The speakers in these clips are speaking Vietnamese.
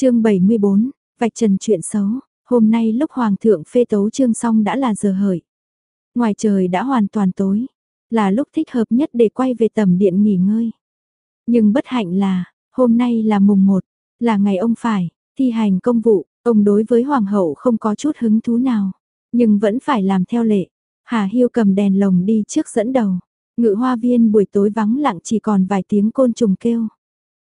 chương 74, vạch trần chuyện xấu, hôm nay lúc Hoàng thượng phê tấu chương xong đã là giờ hợi Ngoài trời đã hoàn toàn tối, là lúc thích hợp nhất để quay về tầm điện nghỉ ngơi. Nhưng bất hạnh là, hôm nay là mùng 1, là ngày ông phải, thi hành công vụ, ông đối với Hoàng hậu không có chút hứng thú nào, nhưng vẫn phải làm theo lệ. Hà Hiêu cầm đèn lồng đi trước dẫn đầu, ngự hoa viên buổi tối vắng lặng chỉ còn vài tiếng côn trùng kêu.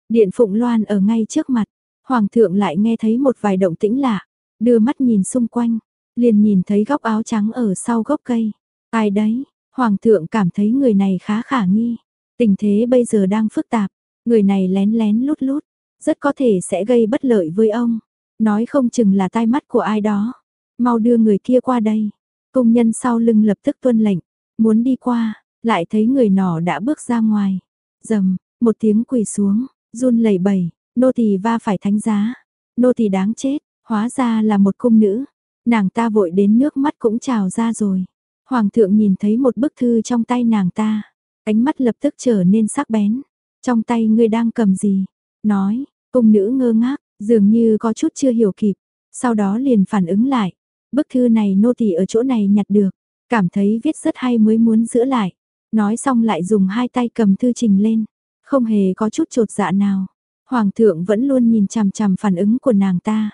Điện Phụng Loan ở ngay trước mặt, Hoàng thượng lại nghe thấy một vài động tĩnh lạ, đưa mắt nhìn xung quanh, liền nhìn thấy góc áo trắng ở sau gốc cây. Ai đấy, Hoàng thượng cảm thấy người này khá khả nghi. Tình thế bây giờ đang phức tạp, người này lén lén lút lút, rất có thể sẽ gây bất lợi với ông. Nói không chừng là tai mắt của ai đó. Mau đưa người kia qua đây. Công nhân sau lưng lập tức tuân lệnh, muốn đi qua, lại thấy người nọ đã bước ra ngoài. Dầm, một tiếng quỳ xuống, run lẩy bẩy, nô tỳ va phải thánh giá. Nô tỳ đáng chết, hóa ra là một cung nữ. Nàng ta vội đến nước mắt cũng trào ra rồi. Hoàng thượng nhìn thấy một bức thư trong tay nàng ta, ánh mắt lập tức trở nên sắc bén. Trong tay ngươi đang cầm gì? Nói, cung nữ ngơ ngác, dường như có chút chưa hiểu kịp, sau đó liền phản ứng lại. Bức thư này nô tỳ ở chỗ này nhặt được, cảm thấy viết rất hay mới muốn giữ lại. Nói xong lại dùng hai tay cầm thư trình lên, không hề có chút trột dạ nào. Hoàng thượng vẫn luôn nhìn chằm chằm phản ứng của nàng ta.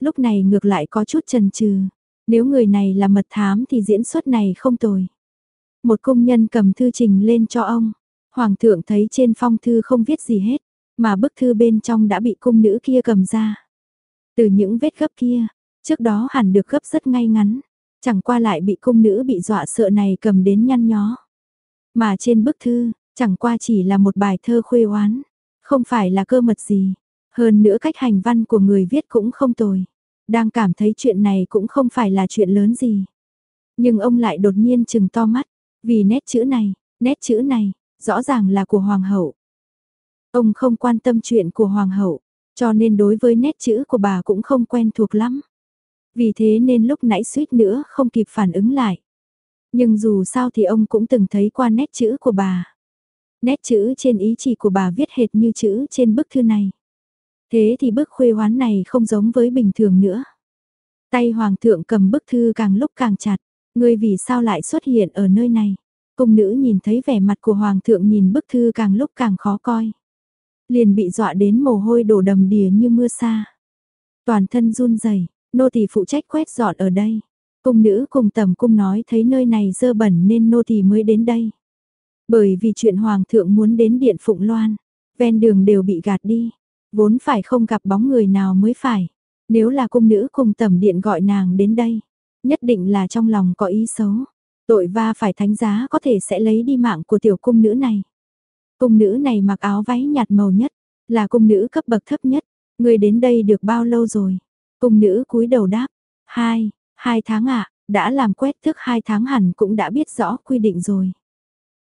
Lúc này ngược lại có chút chần chừ, nếu người này là mật thám thì diễn xuất này không tồi. Một công nhân cầm thư trình lên cho ông. Hoàng thượng thấy trên phong thư không viết gì hết, mà bức thư bên trong đã bị cung nữ kia cầm ra. Từ những vết gấp kia, trước đó hẳn được gấp rất ngay ngắn, chẳng qua lại bị cung nữ bị dọa sợ này cầm đến nhăn nhó. Mà trên bức thư, chẳng qua chỉ là một bài thơ khuê oán, không phải là cơ mật gì. Hơn nữa cách hành văn của người viết cũng không tồi. Đang cảm thấy chuyện này cũng không phải là chuyện lớn gì. Nhưng ông lại đột nhiên chừng to mắt, vì nét chữ này, nét chữ này, rõ ràng là của hoàng hậu. Ông không quan tâm chuyện của hoàng hậu, cho nên đối với nét chữ của bà cũng không quen thuộc lắm. Vì thế nên lúc nãy suýt nữa không kịp phản ứng lại. Nhưng dù sao thì ông cũng từng thấy qua nét chữ của bà. Nét chữ trên ý chỉ của bà viết hệt như chữ trên bức thư này. Thế thì bức khuê hoán này không giống với bình thường nữa. Tay hoàng thượng cầm bức thư càng lúc càng chặt, ngươi vì sao lại xuất hiện ở nơi này? Cung nữ nhìn thấy vẻ mặt của hoàng thượng nhìn bức thư càng lúc càng khó coi. Liền bị dọa đến mồ hôi đổ đầm đìa như mưa xa. Toàn thân run rẩy, nô tỳ phụ trách quét dọn ở đây. Cung nữ cùng tầm cung nói thấy nơi này dơ bẩn nên nô tỳ mới đến đây. Bởi vì chuyện hoàng thượng muốn đến điện Phụng Loan, ven đường đều bị gạt đi, vốn phải không gặp bóng người nào mới phải. Nếu là cung nữ cùng tầm điện gọi nàng đến đây, nhất định là trong lòng có ý xấu. Tội va phải thánh giá có thể sẽ lấy đi mạng của tiểu cung nữ này. Cung nữ này mặc áo váy nhạt màu nhất, là cung nữ cấp bậc thấp nhất. Người đến đây được bao lâu rồi? Cung nữ cúi đầu đáp. Hai, hai tháng ạ, đã làm quét thức hai tháng hẳn cũng đã biết rõ quy định rồi.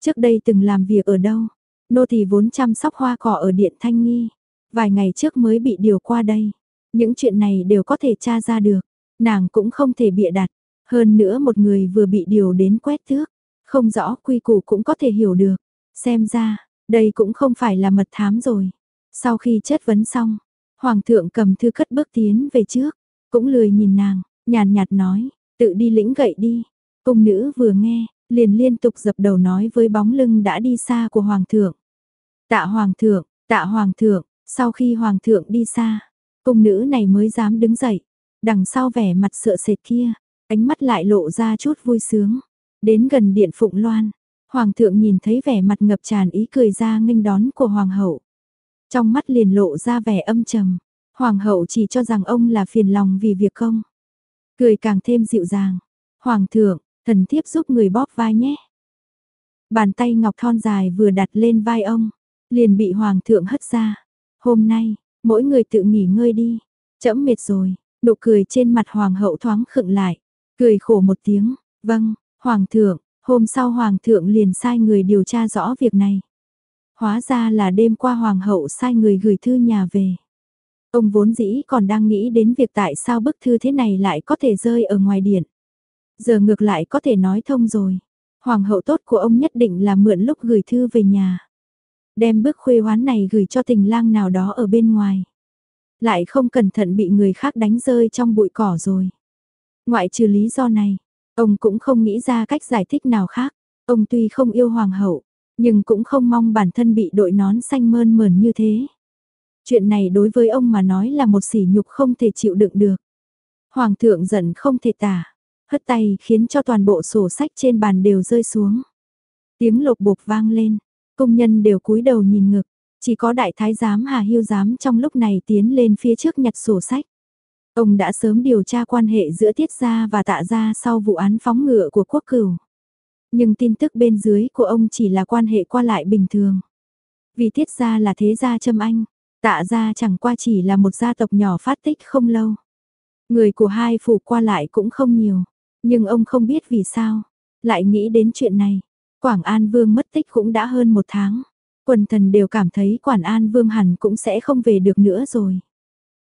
Trước đây từng làm việc ở đâu? Nô thì vốn chăm sóc hoa cỏ ở Điện Thanh Nghi. Vài ngày trước mới bị điều qua đây. Những chuyện này đều có thể tra ra được. Nàng cũng không thể bịa đặt. Hơn nữa một người vừa bị điều đến quét thước. Không rõ quy củ cũng có thể hiểu được. Xem ra, đây cũng không phải là mật thám rồi. Sau khi chất vấn xong, Hoàng thượng cầm thư cất bước tiến về trước. Cũng lười nhìn nàng, nhàn nhạt nói, tự đi lĩnh gậy đi. Cung nữ vừa nghe, liền liên tục dập đầu nói với bóng lưng đã đi xa của Hoàng thượng. Tạ Hoàng thượng, tạ Hoàng thượng, sau khi Hoàng thượng đi xa, cung nữ này mới dám đứng dậy. Đằng sau vẻ mặt sợ sệt kia, ánh mắt lại lộ ra chút vui sướng. Đến gần điện Phụng Loan, Hoàng thượng nhìn thấy vẻ mặt ngập tràn ý cười ra nghênh đón của Hoàng hậu. Trong mắt liền lộ ra vẻ âm trầm. Hoàng hậu chỉ cho rằng ông là phiền lòng vì việc công. Cười càng thêm dịu dàng. Hoàng thượng, thần thiếp giúp người bóp vai nhé. Bàn tay ngọc thon dài vừa đặt lên vai ông, liền bị hoàng thượng hất ra. Hôm nay, mỗi người tự nghỉ ngơi đi. Chẫm mệt rồi, nụ cười trên mặt hoàng hậu thoáng khựng lại. Cười khổ một tiếng, vâng, hoàng thượng, hôm sau hoàng thượng liền sai người điều tra rõ việc này. Hóa ra là đêm qua hoàng hậu sai người gửi thư nhà về. Ông vốn dĩ còn đang nghĩ đến việc tại sao bức thư thế này lại có thể rơi ở ngoài điện. Giờ ngược lại có thể nói thông rồi. Hoàng hậu tốt của ông nhất định là mượn lúc gửi thư về nhà. Đem bức khuê hoán này gửi cho tình lang nào đó ở bên ngoài. lại không cẩn thận bị người khác đánh rơi trong bụi cỏ rồi. Ngoại trừ lý do này, ông cũng không nghĩ ra cách giải thích nào khác. Ông tuy không yêu hoàng hậu, nhưng cũng không mong bản thân bị đội nón xanh mơn mờn như thế. Chuyện này đối với ông mà nói là một sỉ nhục không thể chịu đựng được. Hoàng thượng giận không thể tả, hất tay khiến cho toàn bộ sổ sách trên bàn đều rơi xuống. Tiếng lột bột vang lên, công nhân đều cúi đầu nhìn ngực, chỉ có đại thái giám Hà Hiêu giám trong lúc này tiến lên phía trước nhặt sổ sách. Ông đã sớm điều tra quan hệ giữa Tiết Gia và Tạ Gia sau vụ án phóng ngựa của quốc cửu. Nhưng tin tức bên dưới của ông chỉ là quan hệ qua lại bình thường. Vì Tiết Gia là thế gia châm anh, Tạ Gia chẳng qua chỉ là một gia tộc nhỏ phát tích không lâu. Người của hai phủ qua lại cũng không nhiều, nhưng ông không biết vì sao, lại nghĩ đến chuyện này. Quảng An Vương mất tích cũng đã hơn một tháng. Quần thần đều cảm thấy Quảng An Vương hẳn cũng sẽ không về được nữa rồi.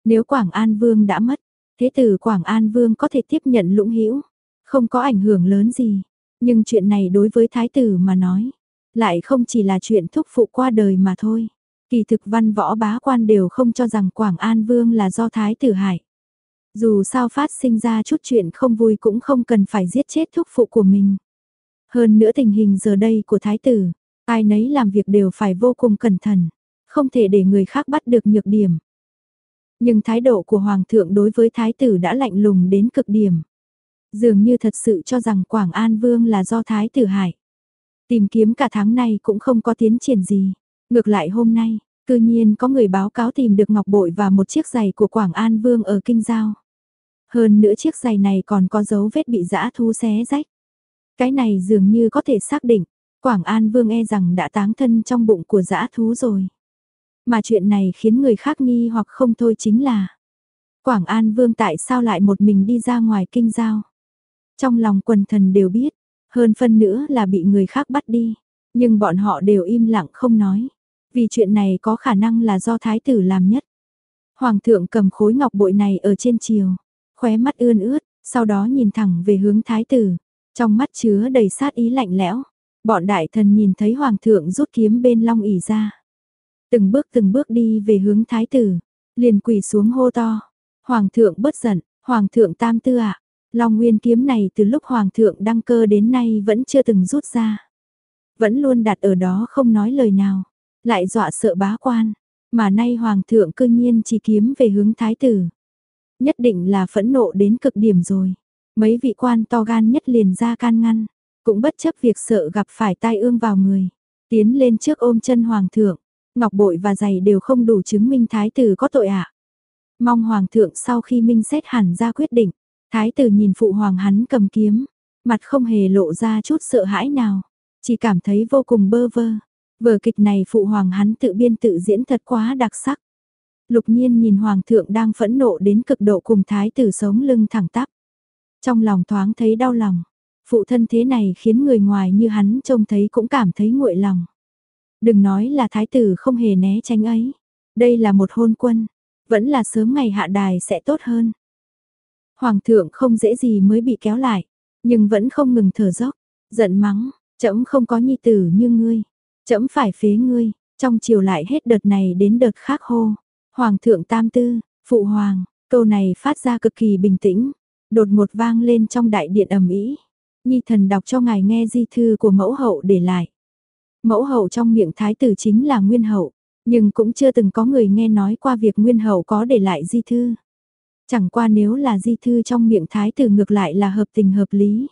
Nếu Quảng An Vương đã mất, thế tử Quảng An Vương có thể tiếp nhận lũng hữu không có ảnh hưởng lớn gì. Nhưng chuyện này đối với thái tử mà nói, lại không chỉ là chuyện thúc phụ qua đời mà thôi. Kỳ thực văn võ bá quan đều không cho rằng Quảng An Vương là do thái tử hại. Dù sao phát sinh ra chút chuyện không vui cũng không cần phải giết chết thúc phụ của mình. Hơn nữa tình hình giờ đây của thái tử, ai nấy làm việc đều phải vô cùng cẩn thận, không thể để người khác bắt được nhược điểm. Nhưng thái độ của hoàng thượng đối với thái tử đã lạnh lùng đến cực điểm. Dường như thật sự cho rằng Quảng An Vương là do thái tử hại. Tìm kiếm cả tháng nay cũng không có tiến triển gì. Ngược lại hôm nay, cư nhiên có người báo cáo tìm được ngọc bội và một chiếc giày của Quảng An Vương ở Kinh Giao. Hơn nữa chiếc giày này còn có dấu vết bị dã thú xé rách. Cái này dường như có thể xác định, Quảng An Vương e rằng đã táng thân trong bụng của dã thú rồi. Mà chuyện này khiến người khác nghi hoặc không thôi chính là Quảng An Vương tại sao lại một mình đi ra ngoài kinh giao. Trong lòng quần thần đều biết, hơn phân nữa là bị người khác bắt đi, nhưng bọn họ đều im lặng không nói, vì chuyện này có khả năng là do thái tử làm nhất. Hoàng thượng cầm khối ngọc bội này ở trên chiều, khóe mắt ươn ướt, sau đó nhìn thẳng về hướng thái tử, trong mắt chứa đầy sát ý lạnh lẽo. Bọn đại thần nhìn thấy hoàng thượng rút kiếm bên long ỉ ra. Từng bước từng bước đi về hướng thái tử, liền quỳ xuống hô to. Hoàng thượng bất giận, hoàng thượng tam tư ạ. Long nguyên kiếm này từ lúc hoàng thượng đăng cơ đến nay vẫn chưa từng rút ra. Vẫn luôn đặt ở đó không nói lời nào, lại dọa sợ bá quan, mà nay hoàng thượng cư nhiên chỉ kiếm về hướng thái tử. Nhất định là phẫn nộ đến cực điểm rồi. Mấy vị quan to gan nhất liền ra can ngăn, cũng bất chấp việc sợ gặp phải tai ương vào người. Tiến lên trước ôm chân hoàng thượng, ngọc bội và giày đều không đủ chứng minh thái tử có tội ạ. Mong hoàng thượng sau khi minh xét hẳn ra quyết định, thái tử nhìn phụ hoàng hắn cầm kiếm, mặt không hề lộ ra chút sợ hãi nào, chỉ cảm thấy vô cùng bơ vơ. Vở kịch này phụ hoàng hắn tự biên tự diễn thật quá đặc sắc. Lục nhiên nhìn hoàng thượng đang phẫn nộ đến cực độ cùng thái tử sống lưng thẳng tắp. Trong lòng thoáng thấy đau lòng. Phụ thân thế này khiến người ngoài như hắn trông thấy cũng cảm thấy nguội lòng. Đừng nói là thái tử không hề né tránh ấy. Đây là một hôn quân. Vẫn là sớm ngày hạ đài sẽ tốt hơn. Hoàng thượng không dễ gì mới bị kéo lại. Nhưng vẫn không ngừng thở dốc. Giận mắng. Chấm không có nhi tử như ngươi. Chấm phải phế ngươi. Trong chiều lại hết đợt này đến đợt khác hô. Hoàng thượng tam tư, phụ hoàng, câu này phát ra cực kỳ bình tĩnh, đột ngột vang lên trong đại điện ầm ĩ. Nhi thần đọc cho ngài nghe di thư của mẫu hậu để lại. Mẫu hậu trong miệng thái tử chính là nguyên hậu, nhưng cũng chưa từng có người nghe nói qua việc nguyên hậu có để lại di thư. Chẳng qua nếu là di thư trong miệng thái tử ngược lại là hợp tình hợp lý.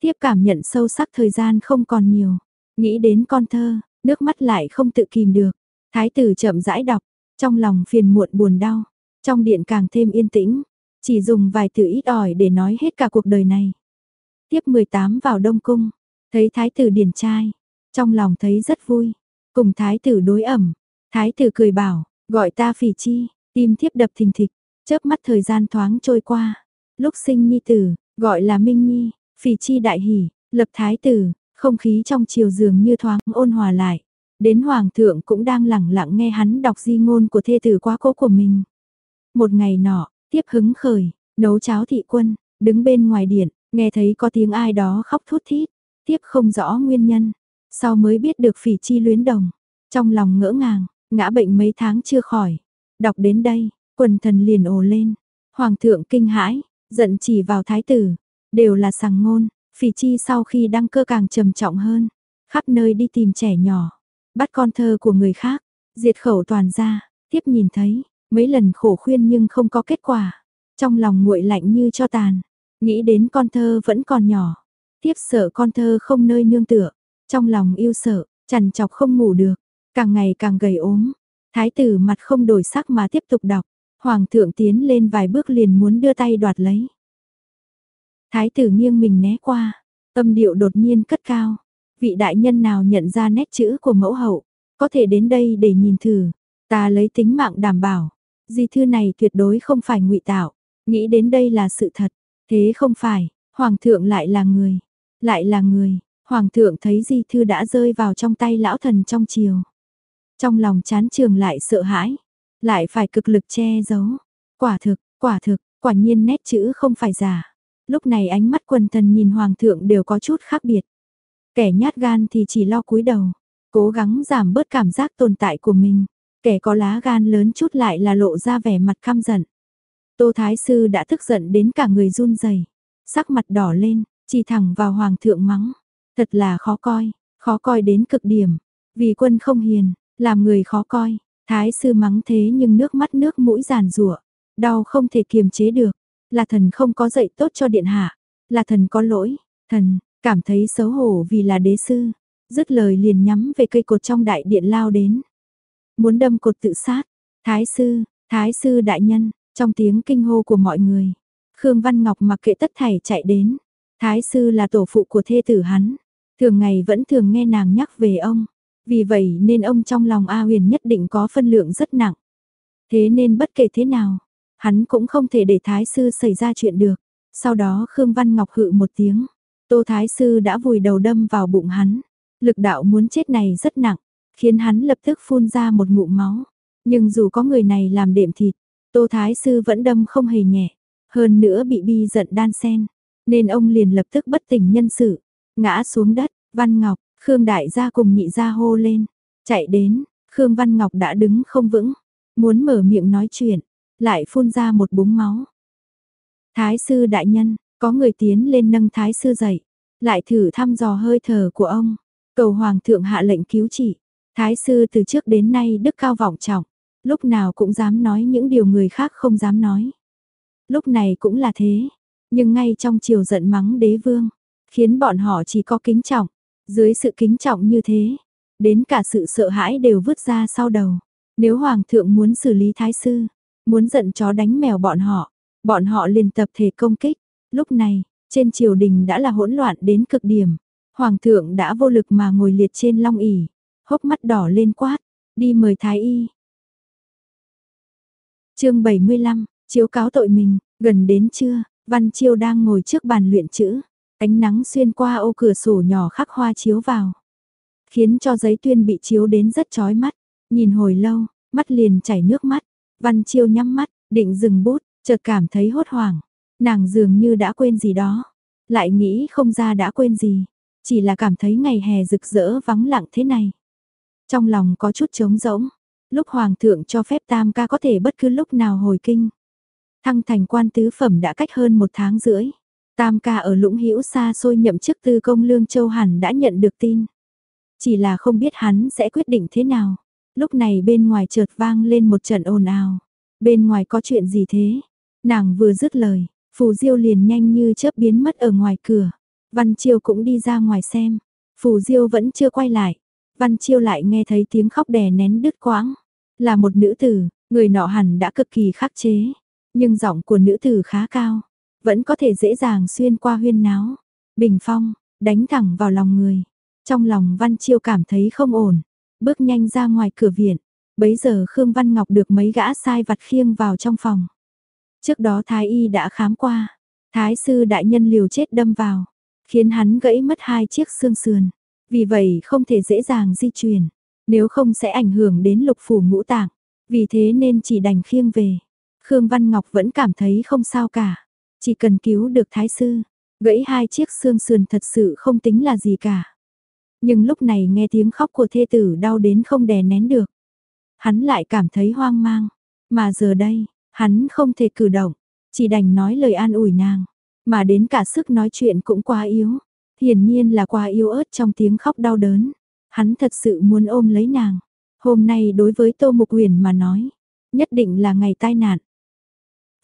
Tiếp cảm nhận sâu sắc thời gian không còn nhiều, nghĩ đến con thơ, nước mắt lại không tự kìm được. Thái tử chậm rãi đọc, trong lòng phiền muộn buồn đau, trong điện càng thêm yên tĩnh, chỉ dùng vài từ ít ỏi để nói hết cả cuộc đời này. Tiếp 18 vào Đông Cung, thấy Thái tử điển trai, trong lòng thấy rất vui, cùng Thái tử đối ẩm, Thái tử cười bảo, gọi ta phỉ chi, tim thiếp đập thình thịch, chớp mắt thời gian thoáng trôi qua, lúc sinh nhi tử, gọi là Minh Nhi, phỉ chi đại hỉ, lập Thái tử, không khí trong chiều dường như thoáng ôn hòa lại. Đến hoàng thượng cũng đang lẳng lặng nghe hắn đọc di ngôn của thê tử quá cố của mình. Một ngày nọ, tiếp hứng khởi, nấu cháo thị quân, đứng bên ngoài điện, nghe thấy có tiếng ai đó khóc thút thít, tiếp không rõ nguyên nhân, sau mới biết được phỉ chi luyến đồng, trong lòng ngỡ ngàng, ngã bệnh mấy tháng chưa khỏi. Đọc đến đây, Quần thần liền ồ lên, hoàng thượng kinh hãi, giận chỉ vào thái tử, đều là sằng ngôn, phỉ chi sau khi đăng cơ càng trầm trọng hơn, khắp nơi đi tìm trẻ nhỏ, bắt con thơ của người khác, diệt khẩu toàn ra, tiếp nhìn thấy, mấy lần khổ khuyên nhưng không có kết quả, trong lòng nguội lạnh như cho tàn, nghĩ đến con thơ vẫn còn nhỏ, tiếp sợ con thơ không nơi nương tựa, trong lòng yêu sợ, chằn chọc không ngủ được, càng ngày càng gầy ốm, thái tử mặt không đổi sắc mà tiếp tục đọc, hoàng thượng tiến lên vài bước liền muốn đưa tay đoạt lấy. Thái tử nghiêng mình né qua, âm điệu đột nhiên cất cao, vị đại nhân nào nhận ra nét chữ của mẫu hậu, có thể đến đây để nhìn thử, ta lấy tính mạng đảm bảo, di thư này tuyệt đối không phải ngụy tạo, nghĩ đến đây là sự thật, thế không phải, hoàng thượng lại là người, lại là người, hoàng thượng thấy di thư đã rơi vào trong tay lão thần trong chiều. Trong lòng chán trường lại sợ hãi, lại phải cực lực che giấu, quả thực, quả thực, quả nhiên nét chữ không phải giả. Lúc này ánh mắt quần thần nhìn hoàng thượng đều có chút khác biệt. Kẻ nhát gan thì chỉ lo cúi đầu, cố gắng giảm bớt cảm giác tồn tại của mình. Kẻ có lá gan lớn chút lại là lộ ra vẻ mặt căm giận. Tô Thái Sư đã tức giận đến cả người run rẩy, sắc mặt đỏ lên, chỉ thẳng vào hoàng thượng mắng. Thật là khó coi, khó coi đến cực điểm. Vì quân không hiền, làm người khó coi. Thái sư mắng thế nhưng nước mắt nước mũi giàn rủa đau không thể kiềm chế được. Là thần không có dạy tốt cho điện hạ. Là thần có lỗi. Thần, cảm thấy xấu hổ vì là đế sư. Dứt lời liền nhắm về cây cột trong đại điện lao đến. Muốn đâm cột tự sát. Thái sư, thái sư đại nhân, trong tiếng kinh hô của mọi người. Khương Văn Ngọc mặc kệ tất thảy chạy đến. Thái sư là tổ phụ của thê tử hắn. Thường ngày vẫn thường nghe nàng nhắc về ông. Vì vậy nên ông trong lòng A huyền nhất định có phân lượng rất nặng. Thế nên bất kể thế nào, hắn cũng không thể để Thái sư xảy ra chuyện được. Sau đó Khương Văn Ngọc hự một tiếng. Tô Thái sư đã vùi đầu đâm vào bụng hắn. Lực đạo muốn chết này rất nặng, khiến hắn lập tức phun ra một ngụm máu. Nhưng dù có người này làm đệm thịt, Tô Thái sư vẫn đâm không hề nhẹ. Hơn nữa bị bi giận đan sen, nên ông liền lập tức bất tỉnh nhân sự, ngã xuống đất, Văn Ngọc, Khương Đại gia cùng nhị gia hô lên, chạy đến, Khương Văn Ngọc đã đứng không vững, muốn mở miệng nói chuyện, lại phun ra một búng máu. Thái sư đại nhân, có người tiến lên nâng thái sư dậy, lại thử thăm dò hơi thở của ông, cầu hoàng thượng hạ lệnh cứu trị. Thái sư từ trước đến nay đức cao vọng trọng, lúc nào cũng dám nói những điều người khác không dám nói. Lúc này cũng là thế, nhưng ngay trong chiều giận mắng đế vương, khiến bọn họ chỉ có kính trọng, dưới sự kính trọng như thế, đến cả sự sợ hãi đều vứt ra sau đầu. Nếu hoàng thượng muốn xử lý thái sư, muốn giận chó đánh mèo bọn họ, bọn họ liền tập thể công kích. Lúc này, trên triều đình đã là hỗn loạn đến cực điểm. Hoàng thượng đã vô lực mà ngồi liệt trên long ỉ, hốc mắt đỏ lên quát, đi mời thái y. Chương 75, chiếu cáo tội mình, gần đến trưa, Văn Chiêu đang ngồi trước bàn luyện chữ, ánh nắng xuyên qua ô cửa sổ nhỏ khắc hoa chiếu vào, khiến cho giấy tuyên bị chiếu đến rất chói mắt, nhìn hồi lâu, mắt liền chảy nước mắt, Văn Chiêu nhắm mắt, định dừng bút, chợt cảm thấy hốt hoảng, nàng dường như đã quên gì đó, lại nghĩ không ra đã quên gì, chỉ là cảm thấy ngày hè rực rỡ vắng lặng thế này. Trong lòng có chút trống rỗng, lúc hoàng thượng cho phép tam ca có thể bất cứ lúc nào hồi kinh. Thăng thành quan tứ phẩm đã cách hơn một tháng rưỡi. Tam ca ở lũng hữu xa xôi nhậm chức tư công lương châu hẳn đã nhận được tin. Chỉ là không biết hắn sẽ quyết định thế nào. Lúc này bên ngoài chợt vang lên một trận ồn ào. Bên ngoài có chuyện gì thế? Nàng vừa dứt lời, phù diêu liền nhanh như chớp biến mất ở ngoài cửa. Văn Chiêu cũng đi ra ngoài xem. Phù diêu vẫn chưa quay lại. Văn Chiêu lại nghe thấy tiếng khóc đè nén đứt quãng. Là một nữ tử, người nọ hẳn đã cực kỳ khắc chế. Nhưng giọng của nữ tử khá cao, vẫn có thể dễ dàng xuyên qua huyên náo. Bình phong, đánh thẳng vào lòng người. Trong lòng Văn Chiêu cảm thấy không ổn, bước nhanh ra ngoài cửa viện. Bấy giờ Khương Văn Ngọc được mấy gã sai vặt khiêng vào trong phòng. Trước đó Thái Y đã khám qua, Thái sư đại nhân liều chết đâm vào, khiến hắn gãy mất hai chiếc xương sườn. Vì vậy không thể dễ dàng di chuyển, nếu không sẽ ảnh hưởng đến lục phủ ngũ tạng. Vì thế nên chỉ đành khiêng về. Khương Văn Ngọc vẫn cảm thấy không sao cả. Chỉ cần cứu được thái sư, gãy hai chiếc xương sườn thật sự không tính là gì cả. Nhưng lúc này nghe tiếng khóc của thê tử đau đến không đè nén được. Hắn lại cảm thấy hoang mang. Mà giờ đây, Hắn không thể cử động, chỉ đành nói lời an ủi nàng, mà đến cả sức nói chuyện cũng quá yếu. Hiển nhiên là quá yếu ớt trong tiếng khóc đau đớn. Hắn thật sự muốn ôm lấy nàng. Hôm nay đối với Tô Mục Huyền mà nói, nhất định là ngày tai nạn.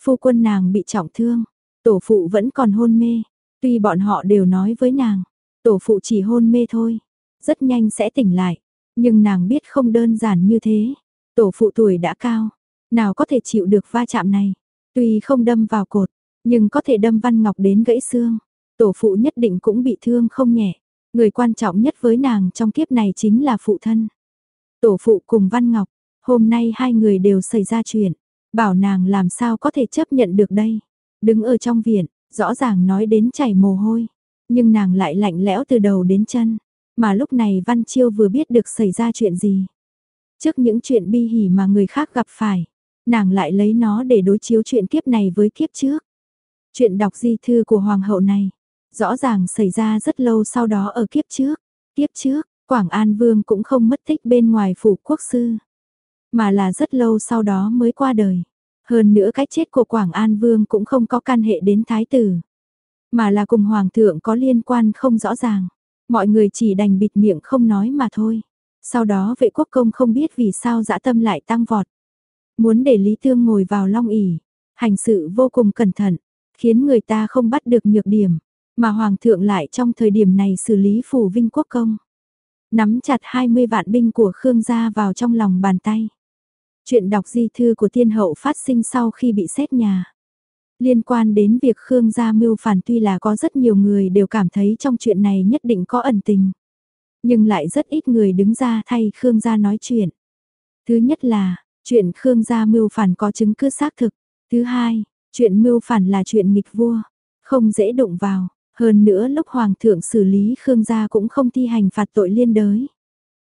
Phu quân nàng bị trọng thương, tổ phụ vẫn còn hôn mê, tuy bọn họ đều nói với nàng, tổ phụ chỉ hôn mê thôi, rất nhanh sẽ tỉnh lại, nhưng nàng biết không đơn giản như thế. Tổ phụ tuổi đã cao, nào có thể chịu được va chạm này, tuy không đâm vào cột, nhưng có thể đâm Văn Ngọc đến gãy xương. Tổ phụ nhất định cũng bị thương không nhẹ, người quan trọng nhất với nàng trong kiếp này chính là phụ thân. Tổ phụ cùng Văn Ngọc, hôm nay hai người đều xảy ra chuyện, bảo nàng làm sao có thể chấp nhận được đây. Đứng ở trong viện, rõ ràng nói đến chảy mồ hôi, nhưng nàng lại lạnh lẽo từ đầu đến chân, mà lúc này Văn Chiêu vừa biết được xảy ra chuyện gì. Trước những chuyện bi hỉ mà người khác gặp phải, nàng lại lấy nó để đối chiếu chuyện kiếp này với kiếp trước. Chuyện đọc di thư của hoàng hậu này, rõ ràng xảy ra rất lâu sau đó ở kiếp trước. Kiếp trước, Quảng An Vương cũng không mất tích bên ngoài phủ quốc sư, mà là rất lâu sau đó mới qua đời. Hơn nữa cái chết của Quảng An Vương cũng không có can hệ đến thái tử, mà là cùng hoàng thượng có liên quan không rõ ràng. Mọi người chỉ đành bịt miệng không nói mà thôi. Sau đó vệ quốc công không biết vì sao dã tâm lại tăng vọt. Muốn để Lý Thương ngồi vào long ỉ, hành sự vô cùng cẩn thận, khiến người ta không bắt được nhược điểm, mà Hoàng thượng lại trong thời điểm này xử lý phủ vinh quốc công. Nắm chặt 20 vạn binh của Khương gia vào trong lòng bàn tay. Chuyện đọc di thư của tiên hậu phát sinh sau khi bị xét nhà. Liên quan đến việc Khương gia mưu phản tuy là có rất nhiều người đều cảm thấy trong chuyện này nhất định có ẩn tình. Nhưng lại rất ít người đứng ra thay Khương gia nói chuyện. Thứ nhất là, chuyện Khương gia mưu phản có chứng cứ xác thực. Thứ hai, chuyện mưu phản là chuyện nghịch vua, không dễ đụng vào. Hơn nữa lúc Hoàng thượng xử lý Khương gia cũng không thi hành phạt tội liên đới.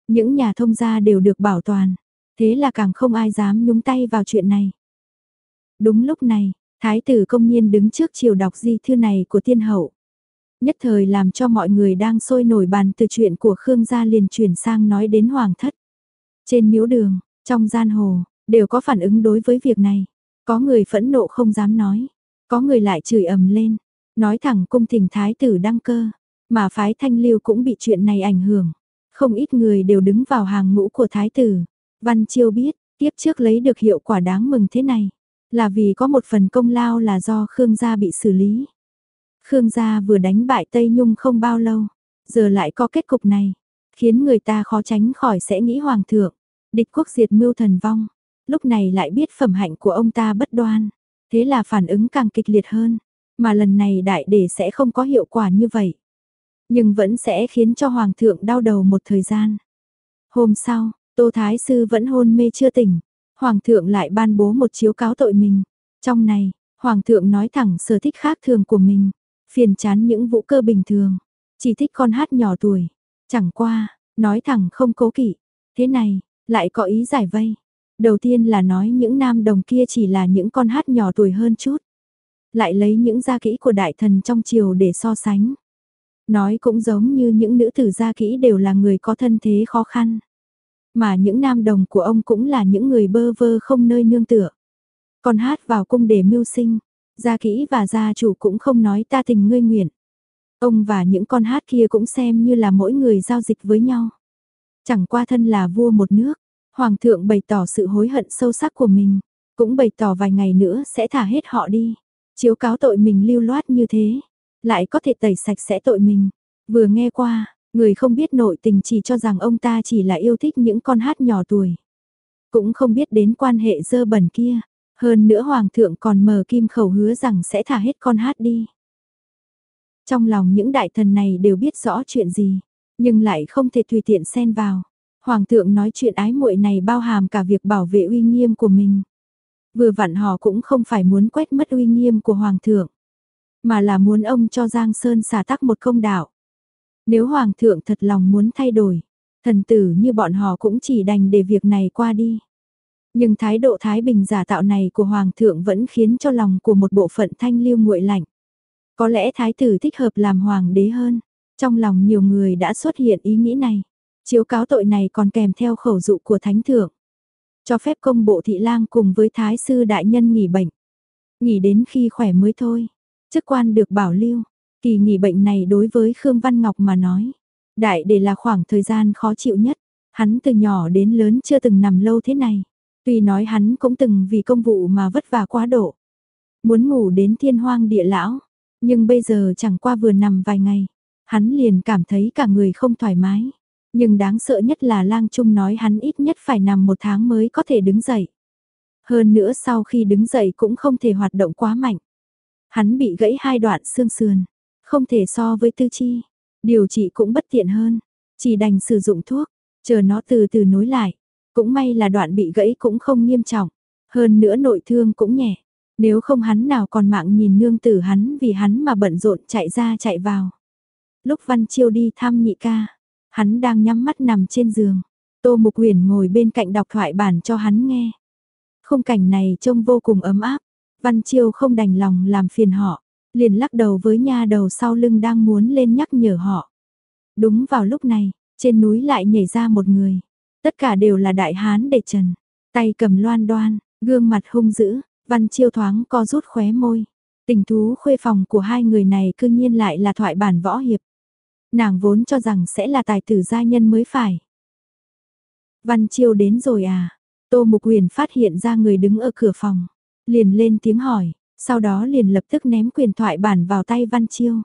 Những nhà thông gia đều được bảo toàn, thế là càng không ai dám nhúng tay vào chuyện này. Đúng lúc này, Thái tử công nhiên đứng trước chiều đọc di thư này của tiên hậu. Nhất thời làm cho mọi người đang sôi nổi bàn từ chuyện của Khương gia liền chuyển sang nói đến hoàng thất. Trên miếu đường, trong gian hồ, đều có phản ứng đối với việc này. Có người phẫn nộ không dám nói, có người lại chửi ầm lên, nói thẳng cung thỉnh thái tử đăng cơ, mà phái thanh lưu cũng bị chuyện này ảnh hưởng. Không ít người đều đứng vào hàng ngũ của thái tử. Văn Chiêu biết, tiếp trước lấy được hiệu quả đáng mừng thế này. Là vì có một phần công lao là do Khương gia bị xử lý. Khương gia vừa đánh bại Tây Nhung không bao lâu, giờ lại có kết cục này, khiến người ta khó tránh khỏi sẽ nghĩ hoàng thượng, địch quốc diệt mưu thần vong, lúc này lại biết phẩm hạnh của ông ta bất đoan, thế là phản ứng càng kịch liệt hơn, mà lần này đại để sẽ không có hiệu quả như vậy. Nhưng vẫn sẽ khiến cho hoàng thượng đau đầu một thời gian. Hôm sau, Tô Thái Sư vẫn hôn mê chưa tỉnh, Hoàng thượng lại ban bố một chiếu cáo tội mình. Trong này, Hoàng thượng nói thẳng sở thích khác thường của mình, phiền chán những vũ cơ bình thường, chỉ thích con hát nhỏ tuổi. Chẳng qua, nói thẳng không cố kỵ. Thế này, lại có ý giải vây. Đầu tiên là nói những nam đồng kia chỉ là những con hát nhỏ tuổi hơn chút. Lại lấy những gia kỹ của đại thần trong triều để so sánh. Nói cũng giống như những nữ tử gia kỹ đều là người có thân thế khó khăn. Mà những nam đồng của ông cũng là những người bơ vơ không nơi nương tựa. Còn hát vào cung để mưu sinh, gia kỹ và gia chủ cũng không nói ta tình ngươi nguyện. Ông và những con hát kia cũng xem như là mỗi người giao dịch với nhau. Chẳng qua thân là vua một nước, hoàng thượng bày tỏ sự hối hận sâu sắc của mình, cũng bày tỏ vài ngày nữa sẽ thả hết họ đi. Chiếu cáo tội mình lưu loát như thế, lại có thể tẩy sạch sẽ tội mình. Vừa nghe qua, Người không biết nội tình chỉ cho rằng ông ta chỉ là yêu thích những con hát nhỏ tuổi. Cũng không biết đến quan hệ dơ bẩn kia. Hơn nữa Hoàng thượng còn mờ kim khẩu hứa rằng sẽ thả hết con hát đi. Trong lòng những đại thần này đều biết rõ chuyện gì, nhưng lại không thể tùy tiện xen vào. Hoàng thượng nói chuyện ái muội này bao hàm cả việc bảo vệ uy nghiêm của mình. Vừa vặn họ cũng không phải muốn quét mất uy nghiêm của Hoàng thượng, mà là muốn ông cho Giang Sơn xả tắc một công đạo. Nếu Hoàng thượng thật lòng muốn thay đổi, thần tử như bọn họ cũng chỉ đành để việc này qua đi. Nhưng thái độ thái bình giả tạo này của Hoàng thượng vẫn khiến cho lòng của một bộ phận thanh lưu nguội lạnh. Có lẽ thái tử thích hợp làm hoàng đế hơn. Trong lòng nhiều người đã xuất hiện ý nghĩ này. Chiếu cáo tội này còn kèm theo khẩu dụ của thánh thượng. cho phép công bộ thị lang cùng với thái sư đại nhân nghỉ bệnh. Nghỉ đến khi khỏe mới thôi. Chức quan được bảo lưu, kỳ nghỉ bệnh này đối với Khương Văn Ngọc mà nói. Đại để là khoảng thời gian khó chịu nhất, hắn từ nhỏ đến lớn chưa từng nằm lâu thế này. Tuy nói hắn cũng từng vì công vụ mà vất vả quá độ. Muốn ngủ đến thiên hoang địa lão, nhưng bây giờ chẳng qua vừa nằm vài ngày, hắn liền cảm thấy cả người không thoải mái. Nhưng đáng sợ nhất là lang trung nói hắn ít nhất phải nằm một tháng mới có thể đứng dậy. Hơn nữa sau khi đứng dậy cũng không thể hoạt động quá mạnh. Hắn bị gãy hai đoạn xương sườn, không thể so với tư chi. Điều trị cũng bất tiện hơn, chỉ đành sử dụng thuốc, chờ nó từ từ nối lại. Cũng may là đoạn bị gãy cũng không nghiêm trọng, hơn nữa nội thương cũng nhẹ. Nếu không hắn nào còn mạng nhìn nương tử hắn vì hắn mà bận rộn chạy ra chạy vào. Lúc Văn Chiêu đi thăm nhị ca, hắn đang nhắm mắt nằm trên giường. Tô Mục Huyền ngồi bên cạnh đọc thoại bản cho hắn nghe. Khung cảnh này trông vô cùng ấm áp, Văn Chiêu không đành lòng làm phiền họ, liền lắc đầu với nha đầu sau lưng đang muốn lên nhắc nhở họ. Đúng vào lúc này, trên núi lại nhảy ra một người. Tất cả đều là đại hán đệ trần, tay cầm loan đoan, gương mặt hung dữ, Văn Chiêu thoáng co rút khóe môi. Tình thú khuê phòng của hai người này cư nhiên lại là thoại bản võ hiệp. Nàng vốn cho rằng sẽ là tài tử gia nhân mới phải. Văn Chiêu đến rồi à? Tô Mục Quyền phát hiện ra người đứng ở cửa phòng, liền lên tiếng hỏi, sau đó liền lập tức ném quyền thoại bản vào tay Văn Chiêu.